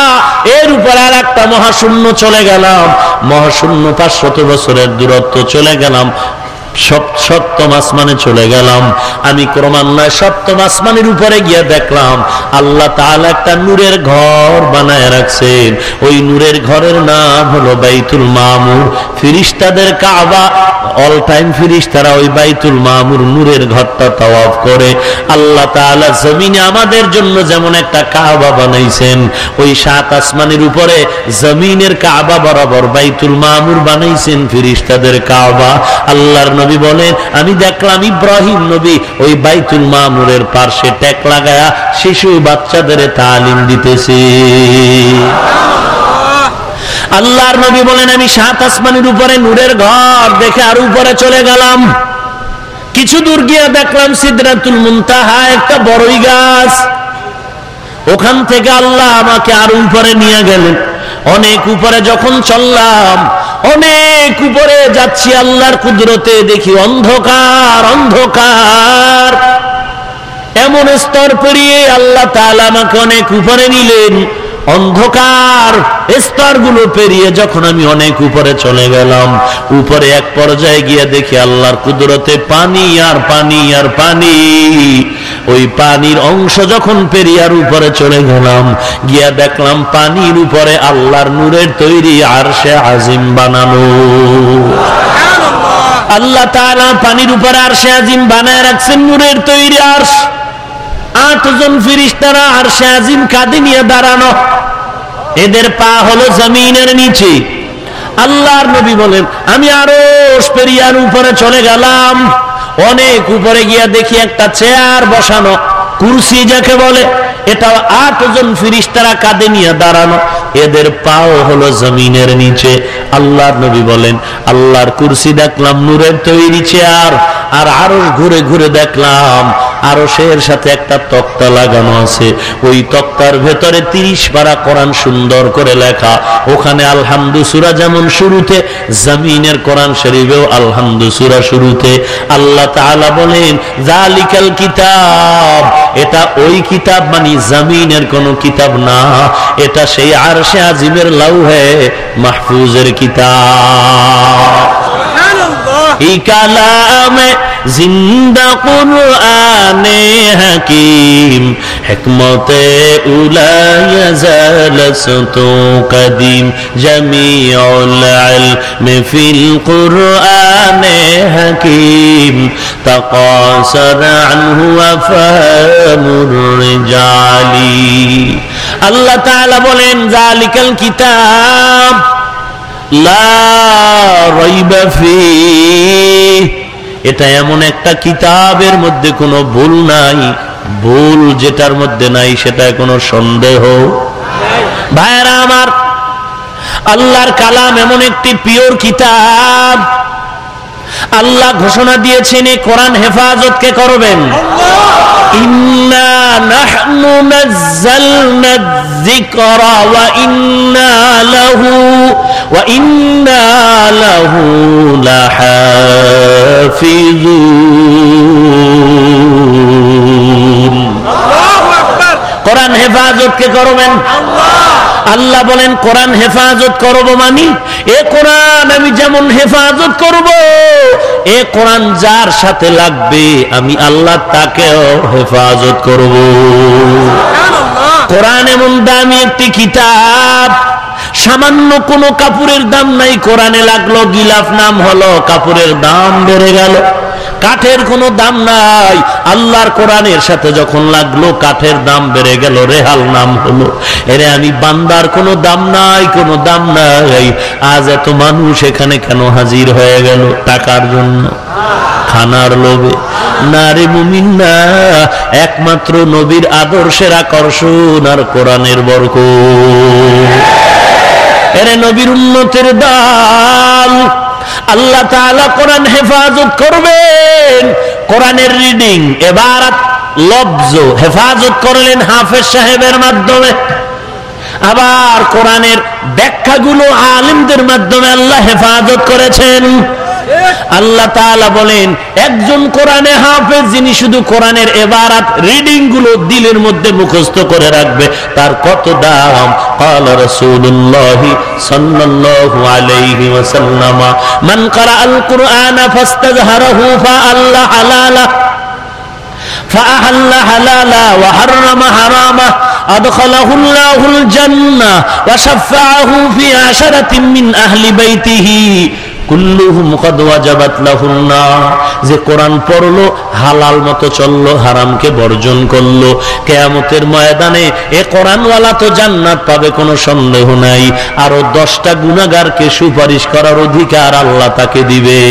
A: এর উপরে আর একটা মহাশূন্য চলে গেলাম, মহাশূন্য পাঁচশত বছরের দূরত্ব চলে গেলাম সপ্তম আসমানে চলে গেলাম। আমি ক্রমান্বয়ে সপ্তম আসমানের উপরে গিয়ে দেখলাম, আল্লাহ একটা নূরের ঘর বানায় রাখছেন। ওই নূরের ঘরের নাম হলো বাইতুল মামুর। ফিরিস্তাদের কাবা অল টাইম ফিরিস্তারা ওই বাইতুল মামুর নূরের ঘরটা করে। আল্লাহ জমিনে আমাদের জন্য যেমন একটা কাবা বানাইছেন, ওই সাত আসমানের উপরে জমিনের কাবা বরাবর বাইতুল মামুর বানাইছেন ফিরিস্তাদের কাবা। আল্লাহর নবী বলেন, আমি দেখলাম ইব্রাহিম নবী ওই বাইতুল মামুরের পার্শ্বে ট্যাক লাগায়া শিশু বাচ্চাদের তালিম দিতেছে। আল্লাহর নবী বলেন, আমি সাত আসমানের উপরে নূরের ঘর দেখে আর উপরে চলে গেলাম। কিছু দূর গিয়ে দেখলাম সিদ্ধাতুল মুনতাহা, একটা বড়ই গাছ। ওখান থেকে আল্লাহ আমাকে আর উপরে নিয়ে গেলেন। অনেক উপরে যখন চললাম, অনেক উপরে যাচ্ছি আল্লাহর কুদরতে, দেখি অন্ধকার অন্ধকার। এমন স্তর পেরিয়ে আল্লাহ তাআলা আমাকে অনেক উপরে নিলেন। অন্ধকার স্তরগুলো পেরিয়ে যখন আমি অনেক উপরে চলে গেলাম, উপরে এক পর্যায়ে গিয়ে দেখি আল্লাহর কুদরতে পানি আর পানি আর পানি। ওই পানির অংশ যখন পেরিয়ার উপরে চলে গেলাম, গিয়া দেখলাম পানির উপরে আল্লাহর নূরের তৈরি আর সে আজিম বানানো। আল্লাহ তাআলা পানির উপরে আর সে আজিম বানায় রাখছেন, নূরের তৈরি আরশ। আটজন ফিরিস্তারা আর আজিম কাঁদে নিয়ে দাঁড়ানো। এদের পা হলো জমিনের নিচে। আল্লাহর নবী বলেন, আমি আরও পেরিয়ার উপরে চলে গেলাম। অনেক উপরে গিয়া দেখি একটা চেয়ার বসানো। কুরসি যাকে বলে এটা আটজন ফিরিস্তারা কাঁদে নিয়ে দাঁড়ানো। এদের পাও হলো জমিনের নিচে। আল্লাহর নবী বলেন, আল্লাহর কুরসি দেখলাম নূরের তৈরি চেয়ার, আর আরও ঘুরে ঘুরে দেখলাম আরও সের সাথে একটা তক্তা লাগানো আছে। ওই তক্তার ভেতরে তিরিশ পারা কোরআন সুন্দর করে লেখা। ওখানে আলহামদু সুরা যেমন শুরুতে, জমিনের কোরআন শরীফেও আলহামদু সুরা শুরুতে। আল্লাহ তাআলা বলেন জালিকাল কিতাব, এটা ওই কিতাব মানে জমিনের কোন কিতাব না। এটা সেই আর আরশে আজিমের লাউহে মাহফুজের কিতাব। কালামে জিন্দা কুরআনে হাকিম, হিকমতে উলায় কদিম, জামিউল ইলম ফিল কুরআনে হাকিম, তাকাসার রিজালি। আল্লাহ তাআলা বলেন জালিকাল কিতাব এটা এমন একটা কিতাবের মধ্যে কোনো ভুল নাই। ভুল যেটার মধ্যে নাই সেটা কোনো সন্দেহ। ভাইরা আমার, আল্লাহর কালাম এমন একটি পিওর কিতাব। আল্লাহ ঘোষণা দিয়েছেন এই কোরআন হেফাজত কে করবেন। إنا نحن نزلنا الذكر وإنا له وإنا له لحافظون. الله أكبر. কোরআন হেফাজত কে করবেন? আল্লাহ। বলেন কোরআন হেফাজত করব মানি? এ কোরআন আমি যেমন হেফাজত করব এ কোরআন যার সাথে লাগবে আমি আল্লাহ তাকেও হেফাজত করব। কোরআন এমন দামি একটি কিতাব সামান্য কোন কাপড়ের দাম নাই কোরআনে লাগল গিলাফ নাম হলো কাপড়ের দাম বেড়ে গেল। কাঠের কোনো দাম নাই। আল্লাহর কোরআনের সাথে যখন লাগল, কাঠের দাম বেড়ে গেল, রেহাল নাম হলো। এরে আমি বান্দার কোনো দাম নাই, কোনো দাম নাই। আজ এত মানুষ এখানে কেন হাজির হয়ে গেল টাকার জন্য? খানার লোভে। নারে মুমিন, না। একমাত্র নবীর আদর্শের আকর্ষণ আর কোরআনের বরক এরে নবীর উন্নতের দাল। আল্লাহ তাআলা কোরআন হেফাজত করবেন। কোরআনের রিডিং এবার লব্জ, হেফাজত করলেন হাফেজ সাহেবের মাধ্যমে। আবার কোরআনের ব্যাখ্যাগুলো আলিমদের মাধ্যমে আল্লাহ হেফাজত করেছেন। আল্লাহ তাআলা বলেন একজন কোরআনে হাফেজ যিনি শুধু কোরআনের এবারাত রিডিং গুলো দিলের মধ্যে মুখস্থ করে রাখবে তার কত দাম قال رسول الله صلى الله عليه وسلم من قرأ القرآن فاستظهره فألا حلاله فأحل حلالا وحرم حراما أدخله الله الجنة وشفعه في عشرة من أهل بيته কুল্লুহুম কদ ওয়াজাবাত লাহুন্না। যে কোরআন পড়ল, হালাল মতো চলল, হারামকে বর্জন করল। কেয়ামতের ময়দানে এ কোরআনওয়ালা তো জান্নাত পাবে, কোনো সন্দেহ নাই। আরও দশটা গুণাগারকে সুপারিশ করার অধিকার আল্লাহ তাকে দিবে।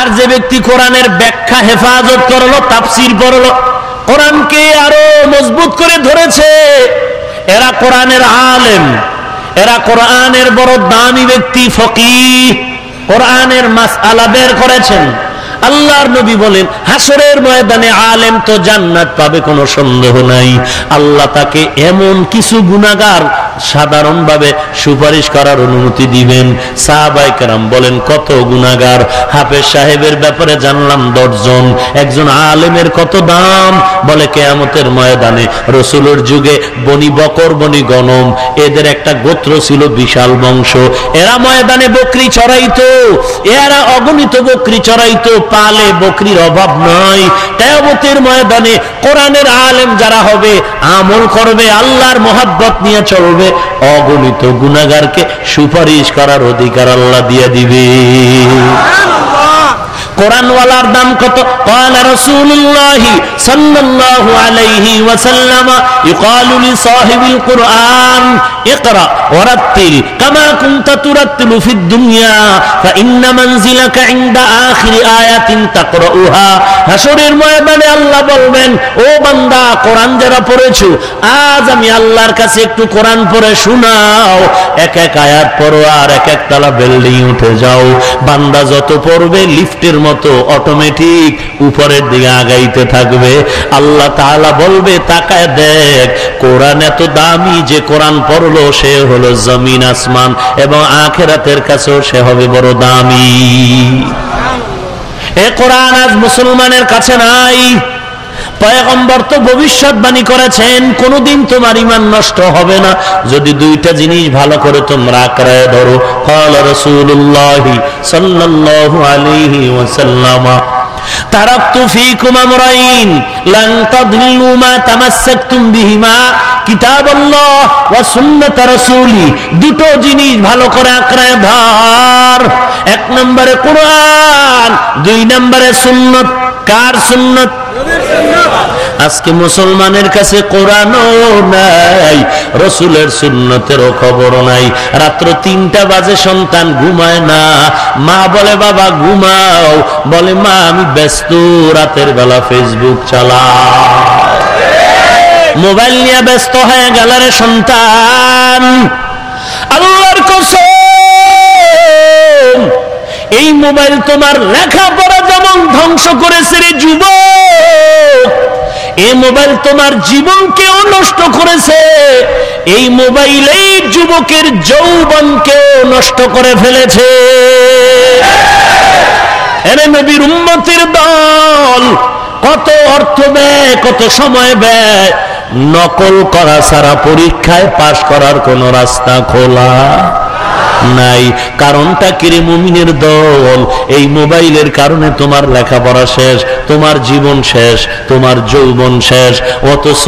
A: আর যে ব্যক্তি কোরআনের ব্যাখ্যা হেফাজত করল, তাফসির পড়ল, কোরআনকে আরও মজবুত করে ধরেছে। এরা কোরআনের আলেম। এরা কোরআনের বড় দামি ব্যক্তি ফকি কোরআনের মাস আলা বের করেছেন। আল্লাহর নবী বলেন, হাসরের ময়দানে আলেম তো জান্নাত পাবে, কোনো সন্দেহ নাই। আল্লাহ তাকে এমন কিছু গুণাগার সাধারণভাবে সুপারিশ করার অনুমতি দিবেন। বলেন, কত গুণাগার হাফেজ সাহেবের ব্যাপারে জানলাম দশজন। একজন আলেমের কত দাম? বলে, কেয়ামতের ময়দানে রসুলের যুগে বনি বকর, বনি গনম, এদের একটা গোত্র ছিল বিশাল বংশ। এরা ময়দানে বকরি চড়াইতো এরা অগণিত বকরি চড়াইতো পালে বকরির অভাব নয়। কেয়ামতের ময়দানে কোরআনের আলেম যারা হবে, আমল করবে, আল্লাহর মোহাব্বত নিয়ে চলবে, অগণিত গুণাগারকে সুপারিশ করার অধিকার আল্লাহ দিয়ে দিবে। কোরআনওয়ালার দাম কত قال رسول الله صلى الله عليه وسلم يقال لصاحب القرآن اقرأ ورتل كما كنت ترتل في الدنيا فإن منزلك عند آخر آية تقرأها হাসরের ময়দানে আল্লাহ বলবেন ও বান্দা কোরআন যারা পড়েছো আজ আমি আল্লাহর কাছে একটু কোরআন পড়ে শোনাও এক এক আয়াত পড়ো আর এক এক তালা বিল্ডিং উঠে যাও বান্দা যত পড়বে লিফটের মতো অটোমেটিক উপরের দিকে আগাইতে থাকবে। আল্লাহ তাআলা বলবে, তাকায় দেখ, কোরআন এত দামি যে কোরআন পড়ল, সে হলো জমিন আসমান এবং আখেরাতের কাছেও সে হবে বড় দামি। এ কোরআন আজ মুসলমানের কাছে নাই। পায়গম্বর তো ভবিষ্যৎবাণী করেছেন, কোনোদিন তোমার ইমান নষ্ট হবে না। যদি দুইটা জিনিস ভালো করে তোমরা আঁকড়ায় ধরো ফল রসুল্লাহি সাল্লাহ আলহি ওসাল্লামা তারাক্তু মা তামাসসাকতুম বিহিমা, কিতাবাল্লাহ ওয়া দুটো জিনিস ভালো করে আঁকড়ায় ধর। এক নম্বরে কোরআন, দুই নম্বরে সুন্নাত। কার সুন্নাত? আজকে মুসলমানের কাছে কোরআনও নাই, রসুলের সুন্নতেরও খবর নাই। রাত্র তিনটা বাজে, সন্তান ঘুমায় না। মা বলে, বাবা, ঘুমাও। বলে, মা, আমি ব্যস্ত, রাতের বেলা ফেসবুক চালা মোবাইল নিয়ে ব্যস্ত হয়ে গেল রে সন্তান। আল্লাহর কসম, এই মোবাইল তোমার লেখাপড়া যেমন ধ্বংস করেছে রে যুবক এই মোবাইল তোমার জীবনকেও নষ্ট করেছে। এই মোবাইলেই যুবকের যৌবনকেও নষ্ট করে ফেলেছে। এরে নবীর উম্মতির দল, কত অর্থ ব্যয়, কত সময় ব্যয়। নকল করা সারা পরীক্ষায় পাশ করার কোন রাস্তা খোলা। নাই। কারণটা কিরে মুমিনের দল? এই মোবাইলের কারণে তোমার লেখাপড়া শেষ, তোমার জীবন শেষ, তোমার যৌবন শেষ। অথচ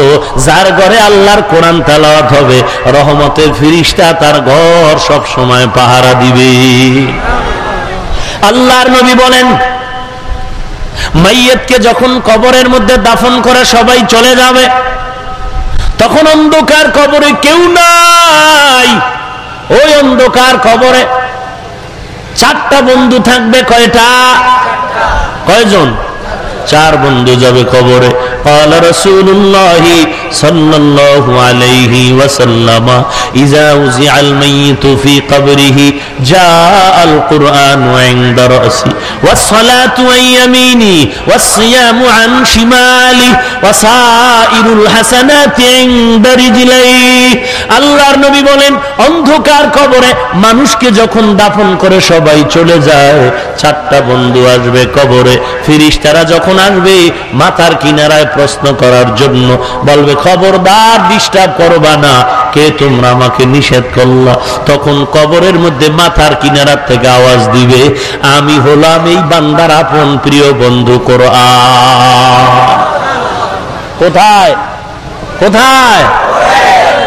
A: যার ঘরে আল্লাহর কোরআন তেলাওয়াত হবে, রহমতের ফিরিস্তা তার ঘর সব সময় পাহারা দিবে। আল্লাহর নবী বলেন, মাইয়েতকে যখন কবরের মধ্যে দাফন করে সবাই চলে যাবে, তখন অন্ধকার কবরে কেউ নাই। ওই অন্ধকার খবরে চারটা বন্ধু থাকবে কয়টা? কয়জন? চার বন্ধু যাবে কবরে قال رسول الله صلى الله عليه وسلم إذا وزع الميت في قبره جاء القرآن عند رأسي والصلاة عن يميني والصيام عن شمالي وسائر الحسنات عند رجلي আল্লাহর নবী বলেন অন্ধকার কবরে মানুষকে যখন দাফন করে সবাই চলে যায় চারটা বন্ধু আসবে কবরে ফিরিস্তারা যখন আসবে? মাথার কিনারায় প্রশ্ন করার জন্য বলবে, খবরদার ডিস্টার্ব করবা না। কে তোমরা আমাকে নিষেধ করলা? তখন কবরের মধ্যে মাথার কিনারার থেকে আওয়াজ দিবে, আমি হলাম এই বান্দার আপন প্রিয় বন্ধু করো কোথায়? কোথায়?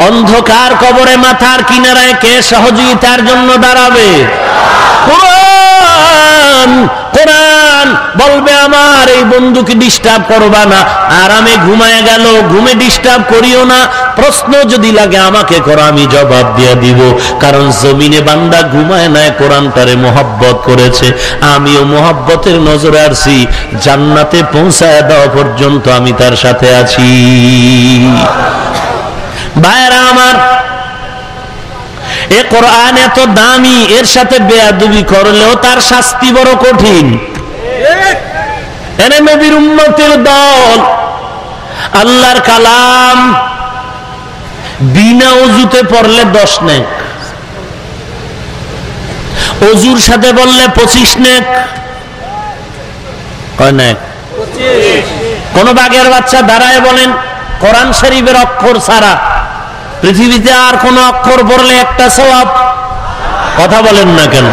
A: অন্ধকার কবরে মাথার কিনারায় কে সহযোগিতার জন্য দাঁড়াবে? কোরআন কোরআন, বলবে আমার, এই বন্ধুকে ডিস্টার্ব করবা না। আরামে ঘুমায় গেল, ঘুমে ডিস্টার্ব করিও না। প্রশ্ন যদি লাগে আমাকে করো, আমি জবাব দিয়ে দিব। কারণ জমিনে বান্দা ঘুমায় নাই কোরআন তারে মোহাব্বত করেছে। আমিও মোহাব্বতের নজরে আসছি জান্নাতে পৌঁছায় দেওয়া পর্যন্ত আমি তার সাথে আছি। ভাইরা আমার এ কোরআন এত দামি, এর সাথে বেয়াদুবি করলেও তার শাস্তি বড় কঠিন। এনে নবীর দল, আল্লাহর কালাম, বিনা অজুতে পড়লে দশ নেক। অজুর সাথে বললে পঁচিশ নেক। কোন বাঘের বাচ্চা দাঁড়ায় বলেন, কোরআন শরীফের অক্ষর ছাড়া পৃথিবীতে আর কোন অক্ষর পড়লে একটা সবাব কথা বলেন না কেন?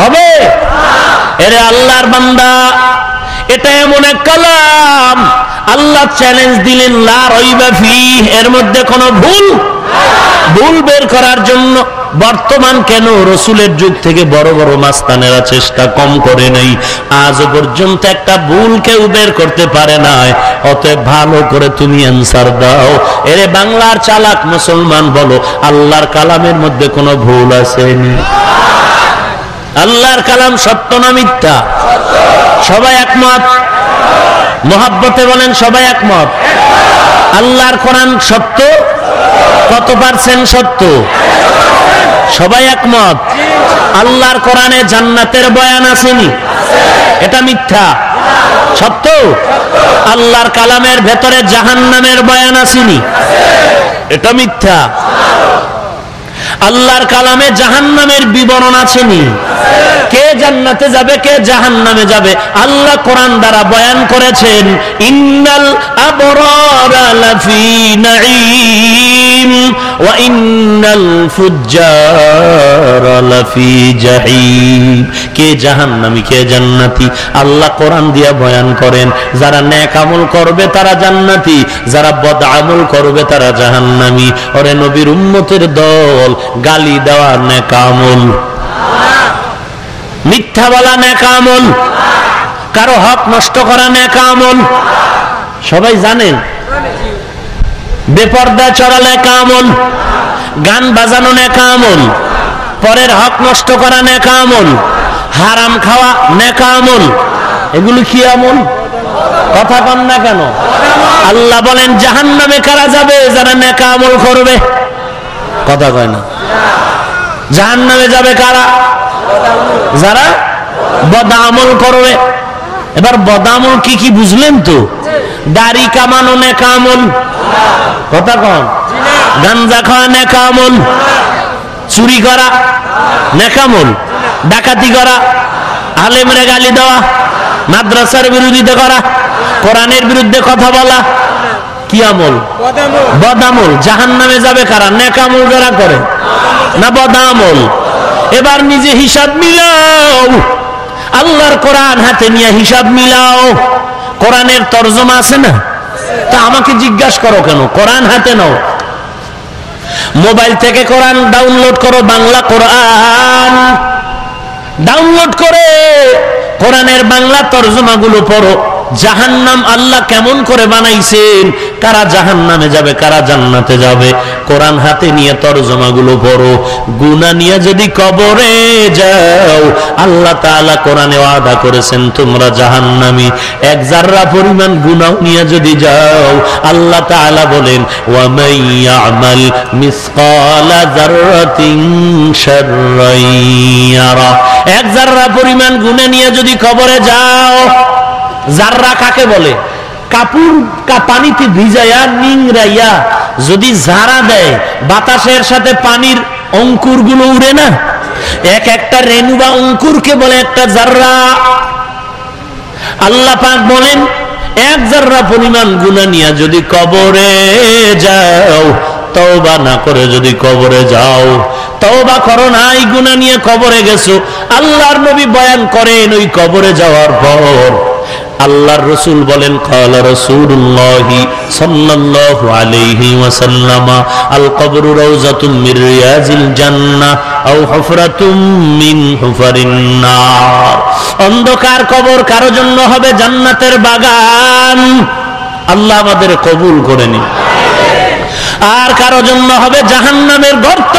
A: হবে? এরে আল্লাহর বান্দা, এটা এমন এক কালাম। আল্লাহ চ্যালেঞ্জ দিলেন, লা রইবা ফি এর মধ্যে কোনো ভুল? ভুল বের করার জন্য বর্তমান কেন রসুলের যুগ থেকে বড় বড় মাস্তানেরা চেষ্টা কম করে নেই? আজ পর্যন্ত একটা ভুল কেউ বের করতে পারে নাই। অতএব ভালো করে তুমি অ্যান্সার দাও। এরে বাংলার চালাক মুসলমান বলো, আল্লাহর কালামের মধ্যে কোনো ভুল আসেনি আল্লাহর কালাম সত্য না মিথ্যা? সবাই একমত? মোহাব্বতে বলেন সবাই একমত? আল্লাহর কোরআন সত্য? কত পার্সেন্ট সত্য? সবাই একমত? আল্লাহর কোরআনে জান্নাতের বয়ান আসেনি? এটা মিথ্যা। সত্য? আল্লাহর কালামের ভেতরে জাহান্নামের বয়ান আসেনি? এটা মিথ্যা। আল্লাহর কালামে জাহান্নামের বিবরণ আছেনি। কে জান্নাতে যাবে, কে জাহান্নামে যাবে? আল্লাহ কোরআন দ্বারা বয়ান করেছেন, ইন্নাল ইন্নাল কে জান্নাতি? আল্লাহ কোরআন দিয়া বয়ান করেন, যারা নেক আমল করবে তারা জান্নাতি, যারা বদ আমল করবে তারা জাহান্নামী। ওরে নবীর উম্মতের দল গালি দেওয়া নেক আমল মিথ্যা বলা নেক আমল কারও হক নষ্ট করা নেক আমল সবাই জানেন বেপর্দা চড়ালে কামল। গান বাজানো নেকা আমল পরের হক নষ্ট করা নেকা আমল হারাম খাওয়া নেকা আমল এগুলো কি আমল? কথা কন না কেন? আল্লাহ বলেন, জাহান্নামে কারা যাবে যারা নেকা আমল করবে? কথা কয় না। জাহান নামে যাবে কারা? যারা বদা আমল করবে। এবার বদামল কি কি বুঝলেন তো? দাড়ি কামানো নেকা আমল কথা কন। গাঞ্জা খাওয়া নেকামল। চুরি করা নেকামল। ডাকাতি করা আলেমরে গালি দেওয়া। মাদ্রাসার বিরোধিতা করা। কোরআনের বিরুদ্ধে কথা বলা। কি আমল? বদামল জাহান নামে যাবে কারা? নেকামল যারা করে। না বদামল এবার নিজে হিসাব মিলাও। আল্লাহর কোরআন হাতে নিয়ে হিসাব মিলাও। কোরআনের তর্জমা আছে না? তা আমাকে জিজ্ঞাসা করো কেন? কোরআন হাতে নাও। মোবাইল থেকে কোরআন ডাউনলোড করো, বাংলা কোরআন। ডাউনলোড করে কোরআনের বাংলা তর্জমাগুলো পড়ো। জাহান্নাম আল্লাহ কেমন করে বানাইছেন? কারা জাহান্নামে যাবে, কারা জান্নাতে যাবে? কোরআন হাতে নিয়ে তর্জমাগুলো পড়ো গুনা নিয়ে যদি কবরে যাও, আল্লাহ তাআলা কোরআনে ওয়াদা করেছেন, তোমরা জাহান্নামী। এক জাররা পরিমাণ গুনাহ নিয়ে যদি যাও, আল্লাহ তাআলা বলেন এক জাররা পরিমাণ গুনাহ নিয়ে যদি কবরে যাও জাররা কাকে বলে? কাপুর পানিতে ভিজাইয়া যদি জারা দেয়, বাতাসের সাথে পানির অঙ্কুরগুলো উড়ে না? এক একটা রেণু বা অঙ্কুরকে বলে একটা জাররা আল্লাহ পাক বলেন, এক জাররা পরিমাণ গুণা নিয়ে যদি কবরে যাও তওবা না করে যদি কবরে যাও। তওবা করো নাই গুণা নিয়ে কবরে গেছো। আল্লাহর নবী বয়ান করেন ওই কবরে যাওয়ার পর। আল্লাহর রসুল বলেন সাল্লাল্লাহু আলাইহি ওয়াসাল্লাম আল কবরু রাউজাতুম মির রিয়াজিল জান্নাহ আও হুফরাতুম মিন হুফারিন নার। অন্ধকার কবর কারও জন্য হবে জান্নাতের বাগান। আল্লাহ আমাদের কবুল করে নিন। আর কারও জন্য হবে জাহান্নামের গর্ত।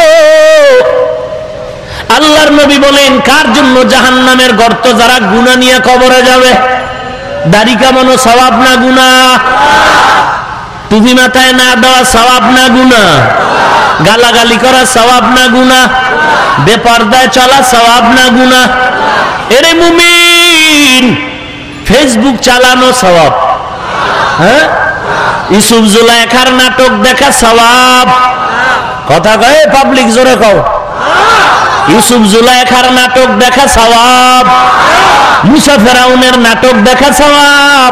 A: আল্লাহর নবী বলেন, কার জন্য জাহান্নামের গর্ত? যারা গুণা নিয়ে কবরে যাবে। দাড়ি কামানো সবাব না গুণা টুপি মাথায় না দেওয়া সবাব না গুণা গালাগালি করা সবাব না গুনা বেপর্দায় চলা সবাব না গুণা এরে মুমিন ফেসবুক চালানো সবাব হ্যাঁ? ইসুফ জুলাইখার নাটক দেখা সবাব কথা কয়ে পাবলিক জোরে কও। ইউসুফ জুলাইখার নাটক দেখা সবাব মুসা ফেরাউনের নাটক দেখা সবাব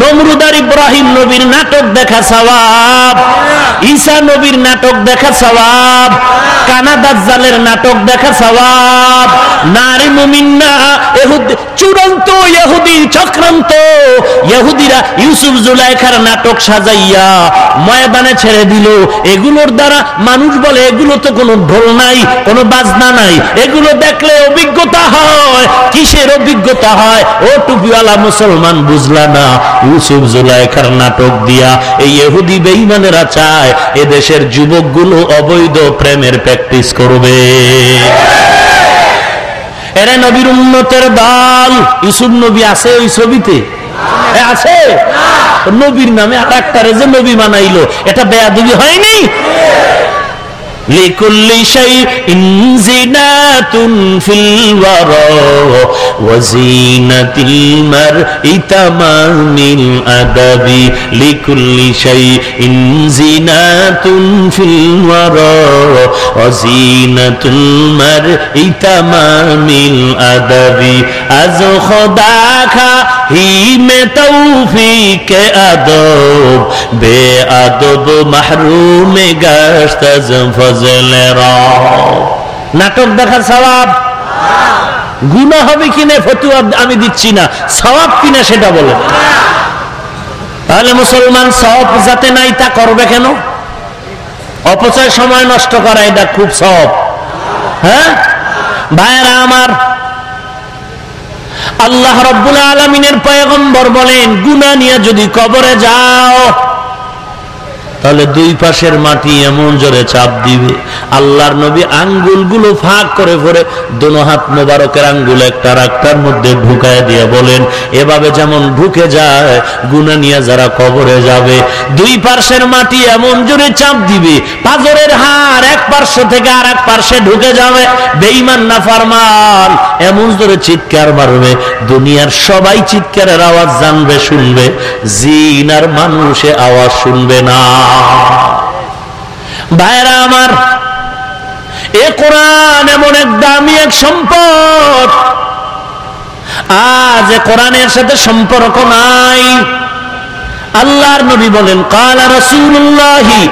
A: নমরুদার ইব্রাহিম নবীর নাটক দেখা সবাব ঈসা নবীর নাটক দেখা সবাব কানা দাজ্জালের নাটক দেখা সওয়াব। নারী মুমিন্না এহুদি চূড়ান্ত ইহুদি চক্রান্ত। ইহুদিরা ইউসুফ জুলাইখার নাটক সাজাইয়া ময়দানে ছেড়ে দিল। এগুলোর দ্বারা মানুষ বলে, এগুলো তো কোনো ঢোল নাই, কোনো বাজনা নাই। এগুলো দেখলে অভিজ্ঞতা হয়। কিসের অভিজ্ঞতা হয়? ও টুপিওয়ালা মুসলমান বুঝলা না। ইউসুফ জুলাইখার নাটক দিয়া এই ইহুদি বেঈমানেরা চায় এদেশের যুবকগুলো অবৈধ প্রেমের প্র্যাকটিস করবে। এরা নবীর উন্নতের দল, ইউসুফ নবী আছে ওই ছবিতে? আছে? নবীর নামে আর একটা রেজে নবী বানাইলো। এটা বেয়াদবি হয়নি? لكل شيء زينة في الورى وزينة المرء تمام الأدب لكل شيء زينة في الورى وزينة المرء تمام الأدب از خدا হিমে তৌফিকে আদব, বে আদব মাহরুমে গাস্তাজ ফজলে নাটক দেখার সবাব গুণা হবে কিনা ফতুয়া আমি দিচ্ছি না সবাব কিনা সেটা বলে তাহলে মুসলমান সব যাতে নাই তা করবে কেন? অপচয় সময় নষ্ট করা, এটা খুব সব হ্যাঁ? ভাইয়েরা আমার আল্লাহ রব্বুল আলমিনের পয়গম্বর বলেন গুনা নিয়ে যদি কবরে যাও তাহলে দুই পাশের মাটি এমন জোরে চাপ দিবে। আল্লাহর নবী আঙ্গুলগুলো ফাঁক করে পরে দোনো হাত মোবারকের আঙ্গুল একটা রাক্তার মধ্যে ঢুকায় দিয়ে বলেন, এভাবে যেমন ঢুকে যায়, গুনা নিয়ে যারা কবরে যাবে, দুই পার্শ্বের মাটি এমন জোরে চাপ দিবে পাজরের হার এক পার্শ্ব থেকে আর এক পার্শ্বে ঢুকে যাবে বেইমান না ফারমান এমন জোরে চিৎকার মারবে, দুনিয়ার সবাই চিৎকারের আওয়াজ জানবে, শুনবে, জিন আর মানুষে আওয়াজ শুনবে না। ভাইরা আমার, এ কোরআন এমন এক দামি এক সম্পদ। আজ কোরআনের সাথে সম্পর্ক নাই। আল্লাহর নবী বলেন, কালা রাসূলুল্লাহি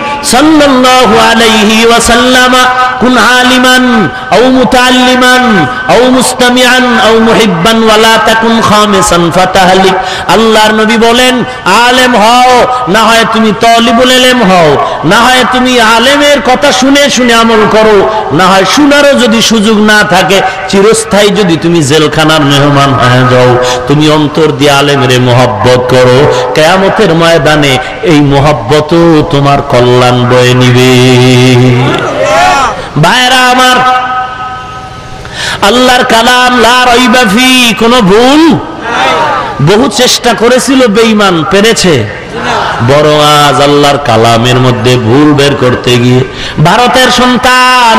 A: কথা শুনে শুনে আমল করো, না হয় শুনারও যদি সুযোগ না থাকে, চিরস্থায়ী যদি তুমি জেলখানার মেহমান হয়ে যাও, তুমি অন্তর দিয়ে আলেমের মোহাব্বত করো। কেয়ামতের ময়দানে এই মোহাব্বতও তোমার কল্যাণ বয়ে নিবে। ভাইরা আমার, আল্লাহর কালাম লা রইবাফি কোনো ভুল? বহু চেষ্টা করেছিল, বেঈমান পেরেছে। বড় আজ আল্লাহর কালামের মধ্যে ভুল বের করতে গিয়ে, ভারতের সন্তান,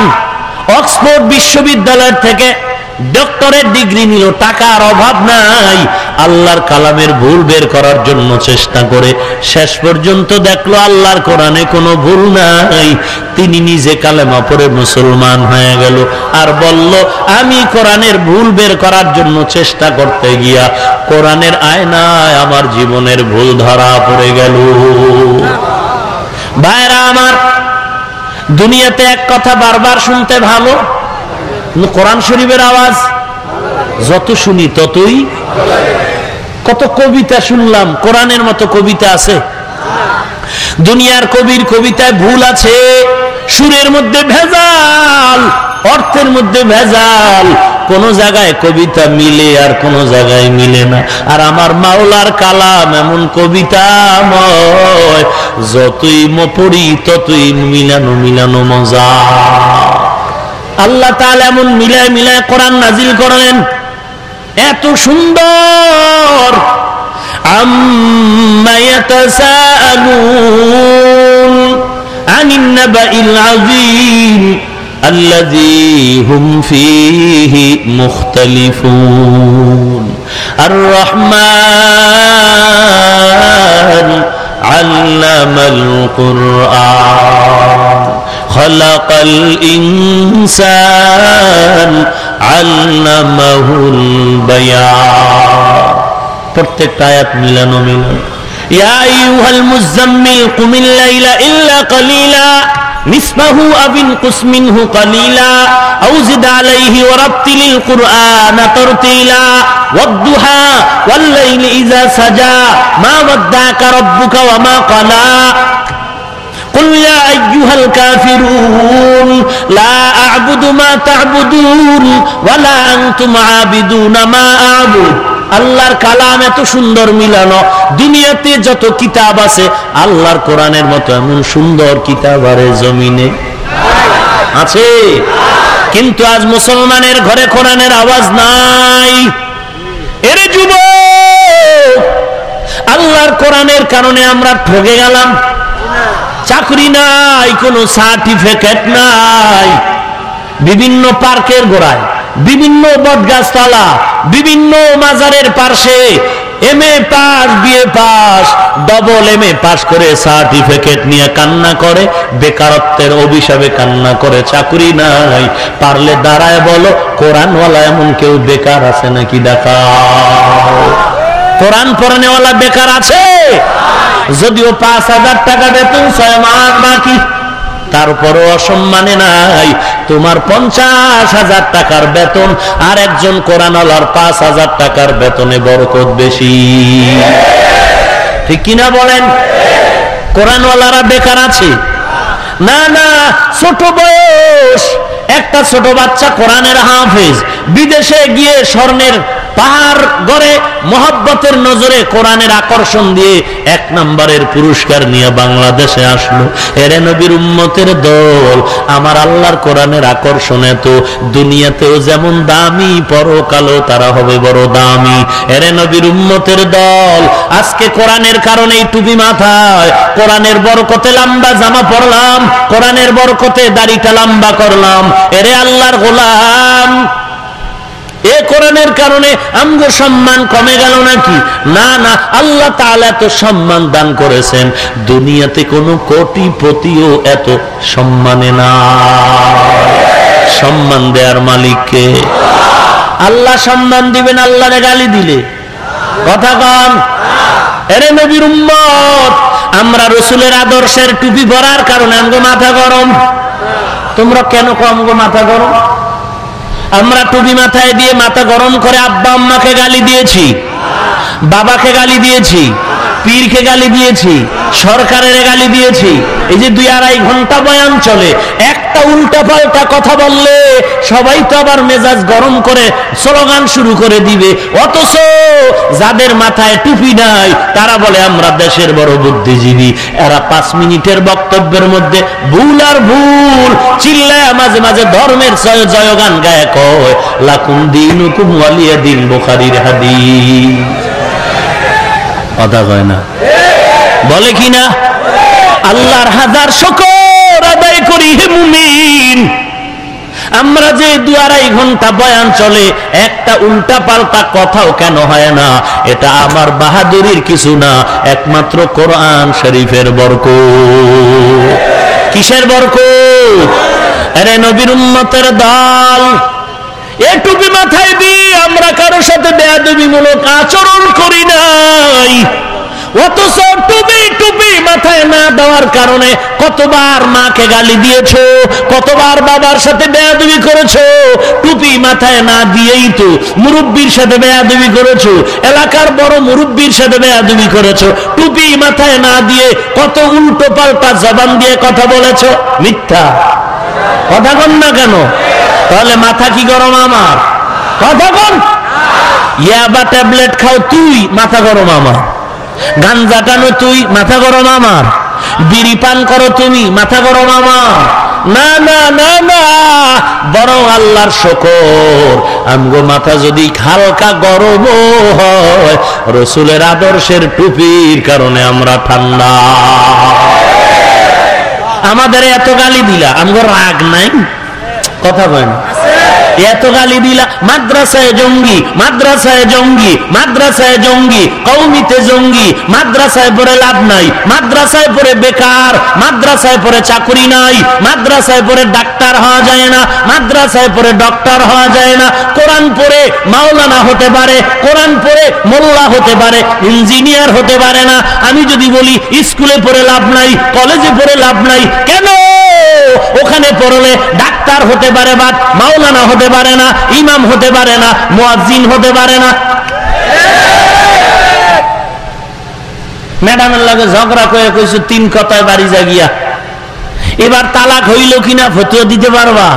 A: অক্সফোর্ড বিশ্ববিদ্যালয়ের থেকে ডক্টরের ডিগ্রি নিল, টাকার অভাব নাই। আল্লাহর কালামের ভুল বের করার জন্য চেষ্টা করে, শেষ পর্যন্ত দেখল আল্লাহর কোরআনে কোনো ভুল নাই। তিনি নিজে কালেমা পড়ে মুসলমান হয়ে গেল আর বলল, আমি কোরআনের ভুল বের করার জন্য চেষ্টা করতে গিয়া, কোরআনের আয়নায় আমার জীবনের ভুল ধরা পড়ে গেল। ভাইরা আমার, দুনিয়াতে এক কথা বারবার শুনতে ভালো। কিন্তু কোরআন শরীফের আওয়াজ যত শুনি ততই কত কবিতা শুনলাম, কোরআনের মতো কবিতা আছে। দুনিয়ার কবির কবিতায় ভুল আছে, সুরের মধ্যে ভেজাল, অর্থের মধ্যে ভেজাল। কোন জায়গায় কবিতা মিলে আর কোন জায়গায় মিলে না। আর আমার মাওলার কালাম এমন কবিতাময় যতই পড়ি ততই মিলানো মিলানো মজা। আল্লাহ তাআলা এমন মিলায় মিলায় কোরআন নাজিল করেন এত সুন্দর। আম্মা ইয়াতাসাআলুন আনিন নাবাইল خلق الإنسان علمه البيان প্রত্যেকটা আয়াত মিলানো মিলানো ইয়া আইয়ুহাল মুজাম্মিল কুমিল লাইলা ইল্লা কালিলা নিসমাহু আবিন কুসমিনহু কালিলা আও জিদ আলাইহি ওয়ারাত্তিলিল কুরআনা তারতিলা ওয়াদ-দুহা ওয়াল-লাইলি ইযা সাজা মা ওয়াদ্দাকা রাব্বুকা ওয়া মা ক্বালা قل يا أيها الكافرون لا أعبد ما تعبدون ولا أنتم عابدون ما أعبد আল্লাহর কালাম এত সুন্দর মিলানো দুনিয়াতে যত কিতাব আছে আল্লাহর কোরআনের মতো এমন সুন্দর কিতাব আরে জমিনে আছে কিন্তু আজ মুসলমানের ঘরে কোরআনের আওয়াজ নাই এরে যুব আল্লাহর কোরআনের কারণে আমরা ঠকে গেলাম চাকরি নাই, কোনো সার্টিফিকেট নাই। বিভিন্ন পার্কের গোড়ায়, বিভিন্ন বটগাছতলা, বিভিন্ন মাজারের পাশে M A pass BA pass double M A pass করে সার্টিফিকেট নিয়ে কান্না করে, বেকারত্বের অভিশাপে কান্না করে, চাকরি নাই। পারলে দাঁড়ায় বলো, কোরআনওয়ালা এমন কেউ বেকার আছে নাকি দেখা কোরআন পড়ানেওয়ালা বেকার আছে? যদিও পাঁচ হাজার টাকা বেতন, ছয় মাস বাকি। তারপরও অসম্মানে নাই। তোমার পঞ্চাশ হাজার টাকার বেতন, আর একজন কোরআনওয়ালার পাঁচ হাজার টাকার বেতনে বরকত বেশি। ঠিক কিনা বলেন? কোরআনওয়ালারা বেকার আছে? না না, ছোট বয়স। একটা ছোট বাচ্চা কোরআনের হাফেজ, বিদেশে গিয়ে স্বর্ণের পাহাড় গড়ে মহব্বতের নজরে কোরআনের আকর্ষণ দিয়ে এক নম্বরের পুরস্কার নিয়ে বাংলাদেশে আসলো। এরে নবীর উম্মতের দল, আমার আল্লাহর কোরআনের আকর্ষণে তো দুনিয়াতেও যেমন দামি, পরকালও তারা হবে বড় দামি। এরে নবীর উম্মতের দল, আজকে কোরআনের কারণে টুপি মাথায়। কোরআনের বরকতে লম্বা জামা পরলাম, কোরআনের বরকতে দাড়িটা লম্বা করলাম। এরে আল্লাহর গোলাম এ কোরআনের কারণে আমগো সম্মান কমে গেল নাকি? না না, আল্লাহ তাআলা এত সম্মান দান করেছেন। দুনিয়াতে কোনো কোটিপতিও এত সম্মানে না। সম্মান দেয়ার মালিককে আল্লাহ সম্মান দিবেন আল্লাহরে গালি দিলে। কথা কন। এরে নবীর উম্মত, আমরা রসুলের আদর্শের টুপি পরার কারণে আমগো মাথা গরম। তোমরা কেন কম গো মাথা গরম? আমরা টুপি মাথায় দিয়ে মাথা গরম করে আব্বা আম্মাকে গালি দিয়েছি বাবাকে গালি দিয়েছি পীরকে গালি দিয়েছি, সরকারের গালি দিয়েছি, এই যে দুই আড়াই ঘণ্টা বয়ান চলে, একটা উল্টা পাল্টা কথা বললে সবাই তো আবার মেজাজ গরম করে স্লোগান শুরু করে দিবে। অথচ যাদের মাথায় টুপি নাই, তারা বলে, আমরা দেশের বড় বুদ্ধিজীবী। এরা পাঁচ মিনিটের বক্তব্যের মধ্যে ভুল আর ভুল চিল্লায় মাঝে মাঝে ধর্মের জয় জয়গান গায়ে কয়, লাকুম দিন হুকুম দিন বোখারির হাদিস। কথা কয় না। বলে কি না? আল্লাহর হাজার শকর আদায় করি হে মুমিন। আমরা যে দু আড়াই ঘণ্টা বয়ান চলে, একটা উল্টা পাল্টা কথাও কেন হয় না? এটা আমার বাহাদুরির কিছু না, একমাত্র কোরআন শরীফের বরক কিসের বরক আরে নবীর উম্মতের দল। এ টুপি মাথায় দিয়ে আমরা কারোর সাথে বেয়াদবিমূলক আচরণ করি নাই। অথচ টুপি টুপি মাথায় না দেওয়ার কারণে কতবার মাকে গালি দিয়েছ, কতবার বাবার সাথে বেয়াদবি করেছ, টুপি মাথায় না দিয়েই তো মুরব্বীর সাথে বেয়াদবি করেছ, এলাকার বড় মুরব্বীর সাথে বেয়াদবি করেছ, টুপি মাথায় না দিয়ে কত উল্টো পাল্টা জবান দিয়ে কথা বলেছ, মিথ্যা। কথা কন না কেন? তাহলে মাথা কি গরম আমার? কথা কন ইয়াবা ট্যাবলেট খাও তুই, মাথা গরম আমার। গাঞ্জা টানো তুই, মাথা গরম আমার। বিড়ি পান করো তুমি, মাথা গরম আমার। না না না না, বরং আল্লাহর শকর। আমগো মাথা যদি হালকা গরম হয়, রসুলের আদর্শের টুপির কারণে আমরা ঠান্ডা। আমাদের এত গালি দিলা আমগো রাগ নাই? কথা কয় না। এত গালি দিলা, মাদ্রাসায় জঙ্গি মাদ্রাসায় জঙ্গি মাদ্রাসায় জঙ্গি কৌমিতে জঙ্গি, মাদ্রাসায় পরে লাভ নাই, মাদ্রাসায় পরে বেকার, মাদ্রাসায় পরে চাকরি নাই, মাদ্রাসায় পরে ডাক্তার হওয়া যায় না, মাদ্রাসায় পরে ডক্টর হওয়া যায় না, কোরআন পড়ে মাওলানা হতে পারে, কোরআন পড়ে মোল্লা হতে পারে, ইঞ্জিনিয়ার হতে পারে না, আমি যদি বলি স্কুলে পড়ে লাভ নাই, কলেজে পড়ে লাভ নাই, কেন ওখানে পড়লে ডাক্তার হতে পারে বা মাওলানা হতে পারে না, ইমাম হতে পারে না, মুয়াজ্জিন হতে পারে না। ম্যাডামের লাগে ঝগড়া করে কইছো, তিন কথায় বাড়ি জাগিয়া এবার তালাক হইল কিনা ফতুয়া দিতে পারবা?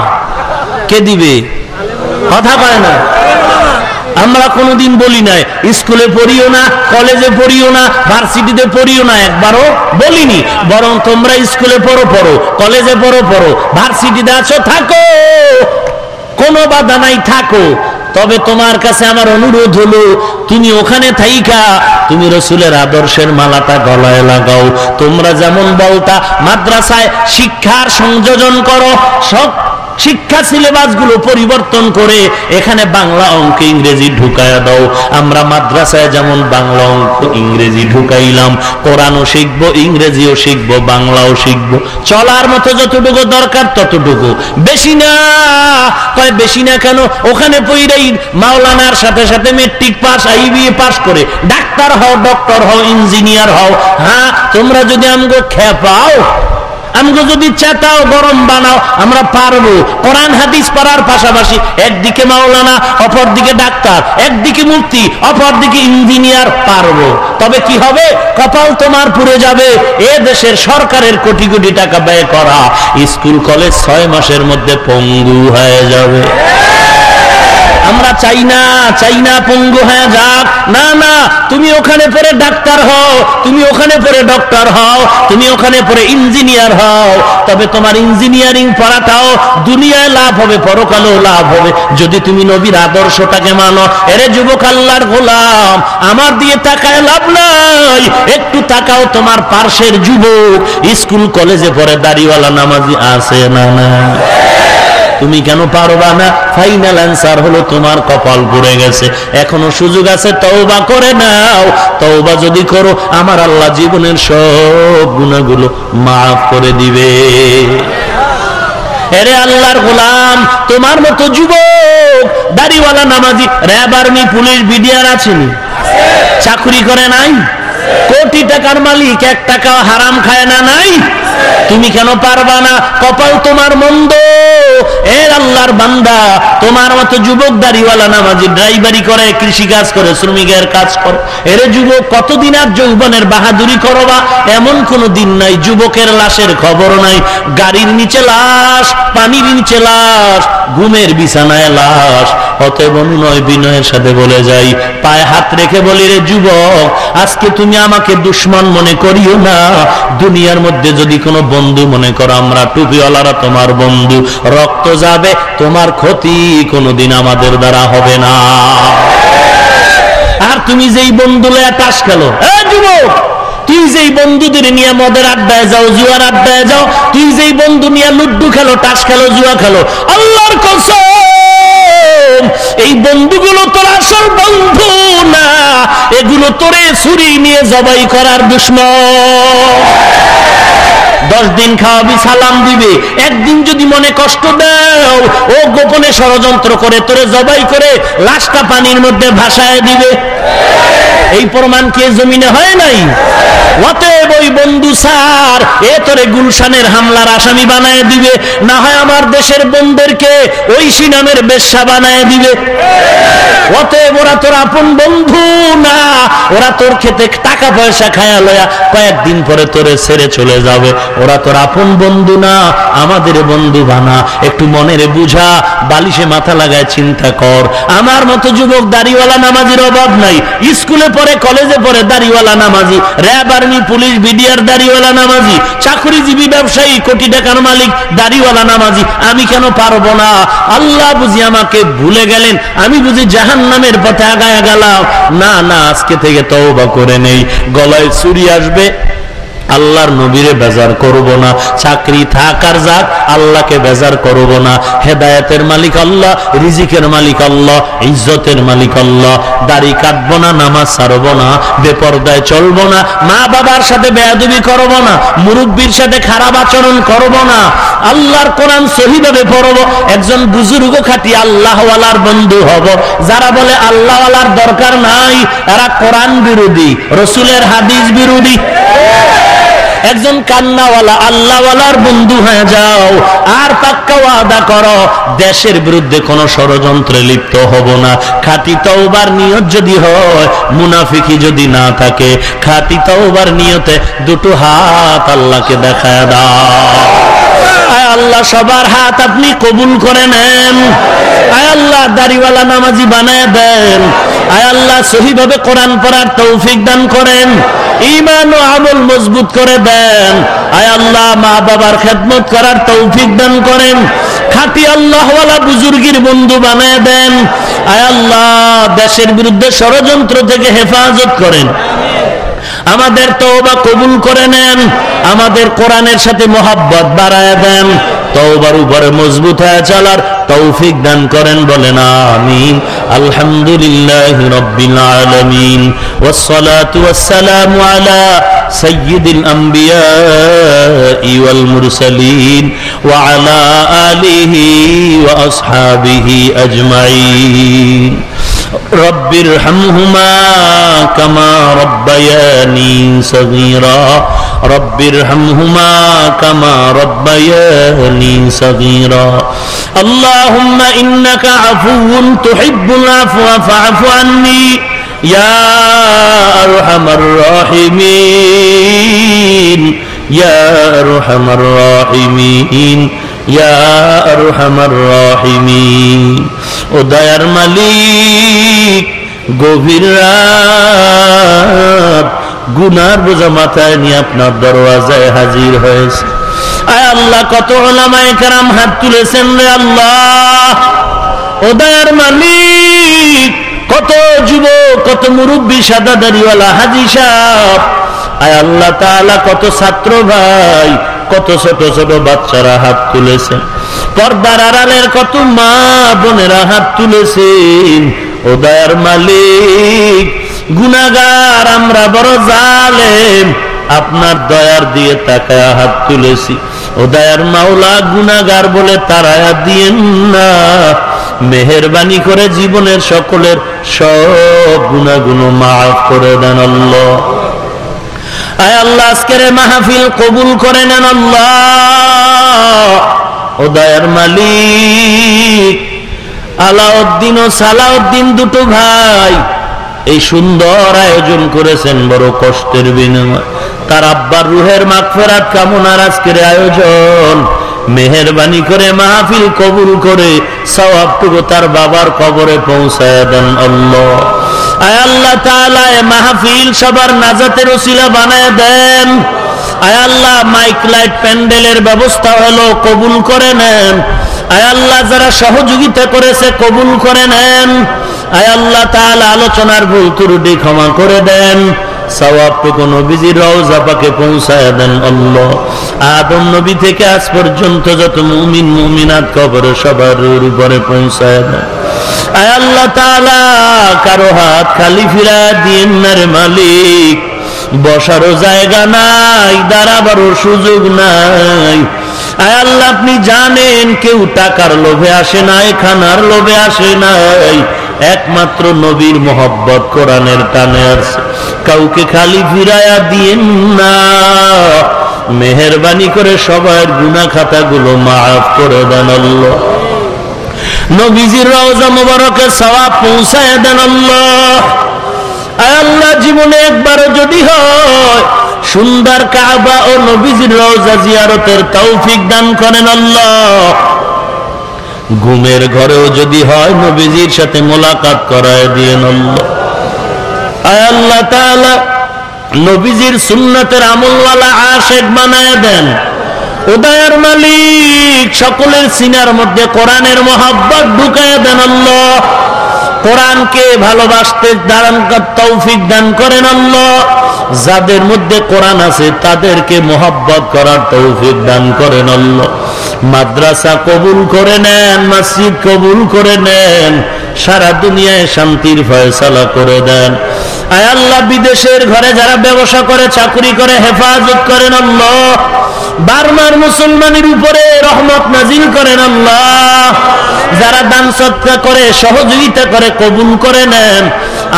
A: কে দিবে? কথা পায় না। আমরা কোনোদিন বলি নাই, স্কুলে পড়িও না, কলেজে পড়িও না, ভার্সিটিতে পড়িও না, একবারও বলিনি। বরং তোমরা স্কুলে পড়ো পড়ো, কলেজে পড়ো পড়ো, ভার্সিটিতে আছো, থাকো। কোনো বাধা নাই, থাকো। তবে তোমার কাছে আমার অনুরোধ হলো, তুমি ওখানে থাইকা, তুমি রসুলের আদর্শের মালাটা গলায় লাগাও। তোমরা যেমন বলতা, মাদ্রাসায় শিক্ষার সংযোজন করো, সব শিক্ষা সিলেবাসগুলো পরিবর্তন করে এখানে বাংলা অঙ্ক ইংরেজি ঢুকায় দাও। আমরা মাদ্রাসায় যেমন বাংলা অঙ্ক ইংরেজি ঢুকাইলাম, কোরআনও শিখব, ইংরেজিও শিখব, বাংলাও শিখব। চলার মতো যতটুকু দরকার ততটুকু। বেশি না! কয় বেশি না কেন? ওখানে পইরাই মাওলানার সাথে সাথে মেট্রিক পাস আইবিএ পাস করে। ডাক্তার হও ডক্টর হও ইঞ্জিনিয়ার হও। হ্যাঁ তোমরা যদি আমগো খেপাও আমগো যদি চেতাও গরম বানাও, আমরা পারব। কোরআন, হাদিস পড়ার পাশাপাশি একদিকে মাওলানা অপর দিকে ডাক্তার, একদিকে মুক্তি অপর দিকে ইঞ্জিনিয়ার পারব। তবে কি হবে? কপাল তোমার পুড়ে যাবে। এ দেশের সরকারের কোটি কোটি টাকা ব্যয় করা। স্কুল, কলেজ ছয় মাসের মধ্যে পঙ্গু হয়ে যাবে। আমরা চাই না চাই না পঙ্গু, হয়ে, যাক। না না, তুমি ওখানে পরে ডাক্তার হও, তুমি ওখানে পরে ডক্টর হও, তুমি ওখানে পরে ইঞ্জিনিয়ার হও। তবে তোমার ইঞ্জিনিয়ারিং পড়াটাও দুনিয়ায় লাভ হবে, পরকালেও লাভ হবে। যদি তুমি নবীর আদর্শটাকে মানো, এরে যুবক আল্লাহর গোলাম, আমার দিয়ে তাকায় লাভ নাই। একটু তাকাও তোমার পার্শ্বের যুবক, স্কুল, কলেজে পরে দাড়িওয়ালা নামাজি আছে না না তুমি কেন পারবা না? ফাইনাল অ্যান্সার হলো তোমার কপাল পড়ে গেছে। এখনও সুযোগ আছে, তওবা করে নাও। তওবা যদি করো, আমার আল্লাহ জীবনের সব গুণাগুলো মাফ করে দিবে। এরে আল্লাহর গোলাম, তোমার মতো যুবক, দাড়িওয়ালা নামাজি, র্যাব আর্মি, পুলিশ, বিডিআর আছেনি? চাকরি করে নাই? কোটি টাকার মালিক, এক টাকা হারাম খায় না, নাই? তুমি কেন পারবা না? কপাল তোমার মন্দ। এর আল্লাহর বান্দা, তোমার মতো যুবক দাড়িওয়ালা নামাজি ড্রাইভারি করে কৃষি কাজ করে, শ্রমিকের কাজ করে। এর যুবক, কতদিন আর যৌবনের বাহাদুরি করবা? এমন কোন দিন নাই, যুবকের লাশের খবর নাই। গাড়ির নিচে লাশ, পানির নিচে লাশ, ঘুমের বিছানায় লাশ। অতএব অনুনয় বিনয়ের সাথে বলে যাই। পায়ে হাত রেখে বলি, রে যুবক, আজকে তুমি আমাকে দুশ্মন মনে করিও না। দুনিয়ার মধ্যে যদি কোনো বন্ধু মনে করো, আমরা টুপিওয়ালারা তোমার বন্ধু। রক্ত যাবে, তোমার ক্ষতি কোনোদিন আমাদের দ্বারা হবে না। আর তুমি যেই বন্ধু লয়া তাস খেলো যুবক, তুই যেই বন্ধুদের নিয়ে মদের আড্ডায় যাও, জুয়ার আড্ডায় যাও, তুই যেই বন্ধু নিয়ে লুড্ডু খেলো টাস খেলো, জুয়া খেলো, আল্লাহর কসম এই বন্ধুগুলো তোর আসল বন্ধু না, এগুলো তোরে ছুরি নিয়ে জবাই করার দুশ্মন। দশ দিন খাওয়াবি, সালাম দিবে, একদিন যদি মনে কষ্ট দাও, ও গোপনে ষড়যন্ত্র করে তোরে জবাই করে লাশটা পানির মধ্যে ভাসায় দিবে। এই প্রমাণ কে জমিনে হয় নাই? অতএব ওই বন্ধু স্যার। এ তোরে গুলশানের হামলার আসামি বানায় দিবে। না হয় আমার দেশের বন্ধুদেরকে ওই সিনামের বেশ্যা বানায় দিবে। অতএব ওরা তোর আপন বন্ধু না। ওরা তোর খেতে টাকা পয়সা খায়া লয়া কয়েকদিন পরে তোরে ছেড়ে চলে যাবে। ওরা তোর আপন বন্ধু না, আমাদের বন্ধু বানা। একটু মনের বুঝা, বালিশে মাথা লাগায় চিন্তা কর। আমার মতো যুবক দাড়িওয়ালা নামাজির অভাব নাই। স্কুলে পড়ে, কলেজে পড়ে দাড়িওয়ালা নামাজি। র্যাব, আর্মি, পুলিশ বিডিআর দাড়িওয়ালা নামাজি, চাকরিজীবী ব্যবসায়ী, কোটি টাকার মালিক, দাড়িওয়ালা নামাজি, আমি কেন পারব না? আল্লাহ বুঝি আমাকে ভুলে গেলেন, আমি বুঝি জাহান নামের পথে আগায় গেলাম। না না, আজকে থেকে তওবা করে নেই। গলায় চুরি আসবে। আল্লাহর নবীরে বেজার করব না। চাকরি থাকার যাক আল্লাহকে বেজার করব না। হেদায়েতের মালিক আল্লাহ, রিজিকের মালিক আল্লাহ, ইজ্জতের মালিক আল্লাহ। দাড়ি কাটবো না, নামাজ ছাড়ব না, বেপর্দায় চলব না মা বাবার সাথে বেয়াদবি করব না, মুরব্বীর সাথে খারাপ আচরণ করব না। আল্লাহর কোরআন সহিভাবে পড়ব, একজন বুজুর্গ খাটি আল্লাহওয়ালার বন্ধু হব। যারা বলে আল্লাহওয়ালার দরকার নাই, তারা কোরআন বিরোধী, রসুলের হাদিস বিরোধী। একজন কান্নাওয়ালা, আল্লাহওয়ালার বন্ধু হয়ে যাও। আর পাক্কা ওয়াদা করো, দেশের বিরুদ্ধে কোনো ষড়যন্ত্রে লিপ্ত হব না। খাতি তওবার নিয়ত যদি হয় মুনাফিকি যদি না থাকে খাতি তওবার নিয়তে দুটো হাত আল্লাহকে দেখায় দাও। আল্লাহ, সবার হাত আপনি কবুল করে নেন। আয় আল্লাহ, দাড়িওয়ালা নামাজি বানায় দেন। আয় আল্লাহ, সহিভাবে কোরআন পড়ার তৌফিক দান করেন। ইমান ও আমল মজবুত করে দেন। আয় আল্লাহ মা বাবার খেদমত করার তৌফিক দান করেন। খাতি আল্লাহওয়ালা বুজুর্গির বন্ধু বানায় দেন। আয় আল্লাহ, দেশের বিরুদ্ধে ষড়যন্ত্র থেকে হেফাজত করেন। আমাদের তওবা কবুল করে নেন আমাদের কোরআনের সাথে মোহাব্বত বাড়ায় দেন তওবার উপরে মজবুত হয়ে চলার তৌফিক দান করেন বলেন আমিন আলহামদুলিল্লাহ রব্বিল আলামিন والصلاه والسلام على سيد الانبياء والمرسلين وعلى اله واصحابه اجمعين رب ارحمهما كما ربياني صغيرا. رب ارحمهما كما ربياني صغيرا. اللهم إنك عفو تحب العفو فاعف عني يا أرحم الراحمين. يا أرحم الراحمين. يا أرحم الراحمين. ও দয়ার মালিক, গভীর রাত, গুনার বোঝা মাথায় নিয়ে আপনার দরওয়াজায় হাজির হয়েছে। আয় আল্লাহ, কত ওলামায়ে কেরাম হাত তুলেছেন রে আল্লাহ। ও দয়ার মালিক, কত যুবক, কত মুরব্বী সাদা দাড়িওয়ালা হাজি সাহ আয় আল্লাহ তাআলা, কত ছাত্র ভাই, কত ছোট ছোট বাচ্চারা হাত তুলেছে পর্দার আড়ালের কত মা বোনেরা হাত তুলেছেন ও দয়ার মালিক গুনাগার আমরা বড় জালেম, আপনার দয়ার দিয়ে তাকায় হাত তুলেছি। ও দয়ার মাওলা গুনাগার বলে তারায়া দিয়েন না, মেহরবানি করে জীবনের সকলের সব গুণাগুলো মাফ করে দেন আল্লাহ। আয় আল্লাহ, আজকের মাহফিল কবুল করে নেন আল্লাহ। ও মালিক, আলাউদ্দিন ও সালাউদ্দিন দুটো ভাই এই সুন্দর আয়োজন করেছেন, বড় কষ্টের বিনিময়। তার আব্বার রুহের মাগফেরাত কামনার আজকের আয়োজন। মেহরবানি করে, মাহফিল কবুল করে, সওয়াবটুকু তার বাবার কবরে পৌঁছায় দেন আল্লাহ। আয় আল্লাহ তাআলা, এ মাহফিল সবার নাজাতের ওসিলা বানায় দেন। আয় আল্লাহ, মাইক লাইট প্যান্ডেলের ব্যবস্থা হলো, কবুল করে নেন। আয় আল্লাহ, যারা সহযোগিতা করেছে, কবুল করে নেন। আয় আল্লাহ তাআলা, আলোচনার ভুল ত্রুটি ক্ষমা করে দেন। সওয়াবটুকু পৌঁছায় দেন আদম নবী থেকে আজ পর্যন্ত যত মুমিন, মুমিনাত কবরে সবার উপরে পৌঁছায় দেন। আয় আল্লাহ তাআলা, কারও হাত খালি ফিরা দিন না রে মালিক। বসারও জায়গা নাই, দাঁড়াবারও সুযোগ নাই। আয় আল্লাহ, আপনি জানেন কেউ টাকার লোভে আসে নাই খানার লোভে আসে নাই। একমাত্র নবীর মোহব্বত কোরআনের টানে আসছে কাউকে খালি ফিরায়া দিয়েন না। মেহরবানি করে সবার গুনা খাতাগুলো মাফ করে দেন নবীজির রওজা মোবারকে সওয়াব পৌঁছায় দেন আল্লাহ। আল্লাহ জীবনে একবারও যদি হয়, সুন্দর কাবা ও নবীজির রওজা জিয়ারতের তৌফিক দান করেন আল্লাহ। ঘুমের ঘরেও যদি হয়, নবীজির সাথে মোলাকাত করায় দিয়ে আল্লাহ। আল্লাহ তাআলা, নবীজির সুন্নতের আমলওয়ালা আশেক বানায় দেন। উদয়ের মালিক, সকলের সিনার মধ্যে কোরআনের মহাব্বত ঢুকায় দেন আল্লাহ। কোরআনকে ভালোবাসতে তৌফিক দান করেন আল্লাহ। যাদের মধ্যে কোরআন আছে, তাদেরকে মোহাব্বত করার তৌফিক দান করেন আল্লাহ। মাদ্রাসা কবুল করে নেন, মসজিদ কবুল করে নেন, সারা দুনিয়ায় শান্তির ফয়সালা করে দেন। আয় আল্লাহ, বিদেশের ঘরে যারা ব্যবসা করে, চাকরি করে, হেফাজত করেন আল্লাহ। বার্মার মুসলমানের উপরে রহমত নাজিল করেন আল্লাহ। যারা দান সৎকা করে, সহযোগিতা করে, কবুল করে নেন।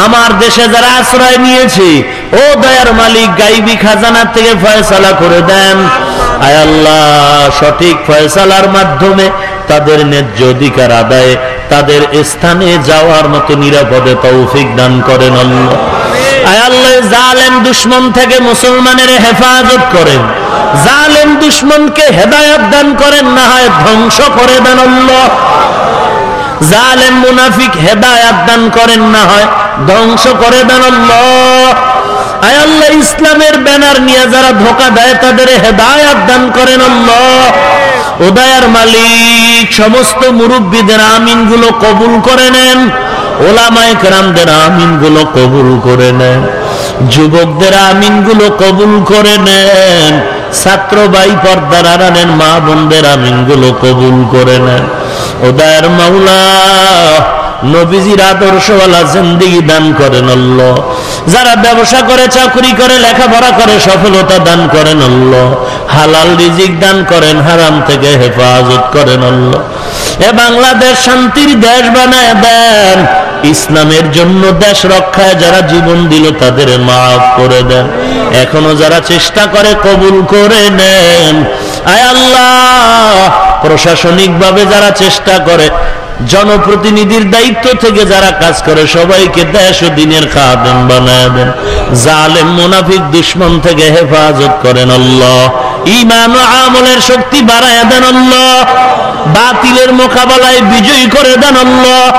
A: আমার দেশে যারা আশ্রয় নিয়েছে, ও দয়ার মালিক, গাইবি খাজানা থেকে ফয়সালা করে দেন। আয় আল্লাহ, সঠিক ফয়সালার মাধ্যমে তাদের ন্যায্য অধিকার আদায়, তাদের স্থানে যাওয়ার মতো নিরাপদে তৌফিক দান করেন আল্লাহ। আয় আল্লাহ জালেম দুশ্মন থেকে মুসলমানের হেফাজত করেন। জালেম দুশ্মনকে হেদায়ত দান করেন, না হয় ধ্বংস করে দেন আল্লাহ। জালেম মুনাফিক হেদায়াত দান করেন, না হয় ধ্বংস করে দেন আল্লাহ। আয় আল্লাহ ইসলামের ব্যানার নিয়ে যারা ধোকা দেয়, তাদের হেদায়াত দান করেন আল্লাহ। উদয়ার মালিক, সমস্ত মুরব্বীদের আমিনগুলো কবুল করে নেন। ওলামায় কেরামদের আমিনগুলো কবুল করে নেন, যুবকদের আমিনগুলো কবুল করে নেন, ছাত্র ভাই পর্দার আড়ালেন মা বোনদের আমিনগুলো কবুল করে নেন। ওদায়ের মাওলা, নবীজির আদর্শওয়ালা জিন্দিগি দান করেন আল্লাহ। যারা ব্যবসা করে, চাকরি করে, লেখাপড়া করে, সফলতা দান করেন আল্লাহ। হালাল রিজিক দান করেন, হারাম থেকে হেফাজত করেন আল্লাহ। এ বাংলাদেশ শান্তির দেশ বানায় দেন ইসলামের জন্য দেশ রক্ষায় যারা জীবন দিল তাদের মাফ করে দেন। এখনও যারা চেষ্টা করে কবুল করে নেন। আয় আল্লাহ, প্রশাসনিকভাবে যারা চেষ্টা করে, জনপ্রতিনিধির দায়িত্ব থেকে যারা কাজ করে, সবাইকে দেশ ও দিনের খাদেম বানায় দেন। জালেম, মুনাফিক, দুশ্মন থেকে হেফাজত করেন আল্লাহ। ইমান আমলের শক্তি বাড়ায় দেন আল্লাহ। বাতিলের মোকাবেলায় বিজয়ী করে দেন আল্লাহ।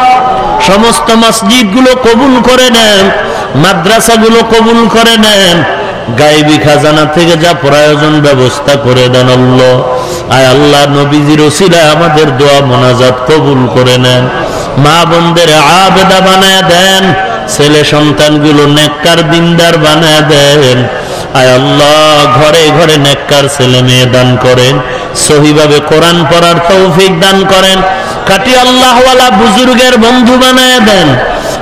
A: সমস্ত মসজিদগুলো কবুল করে নেন মাদ্রাসা গুলো কবুল করে নেন। গাইবি খাজানা থেকে যা প্রয়োজন ব্যবস্থা করে দেন আল্লাহ। আয় আল্লাহ, নবীজির ওসিলায় আমাদের দোয়া মোনাজাত কবুল করে নেন। মা বোনদের আবেদা বানায় দেন, ছেলে সন্তানগুলো নেককার দিনদার বানায় দেন। আয় আল্লাহ, ঘরে ঘরে নেককার ছেলে মেয়ে দান করেন, সহিভাবে কোরআন পড়ার তৌফিক দান করেন। কাটি আল্লাহওয়ালা বুজুর্গের বন্ধু বানায় দেন।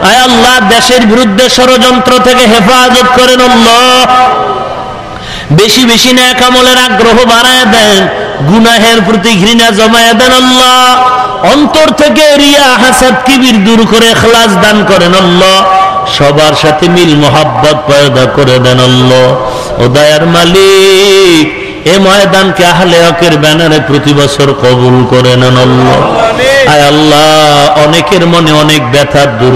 A: আয় আল্লাহ, দেশের বিরুদ্ধে ষড়যন্ত্র থেকে হেফাজত করেন আল্লাহ। বেশি বেশি ন্যাক আমলের আগ্রহ বাড়ায় দেন। গুনাহের প্রতি ঘৃণা জমায় দেন আল্লাহ। অন্তর থেকে রিয়া, হাসাদ, কিবির দূর করে খালাস দান করেন আল্লাহ। সবার সাথে মিল, মোহাব্বত পয়দা করে দেন আল্লাহ। ও দয়ার মালিক এ ময়দানকে আহলে হকের ব্যানারে প্রতি বছর কবুল করে নেন আয় আল্লাহ অনেকের মনে অনেক ব্যথা দূর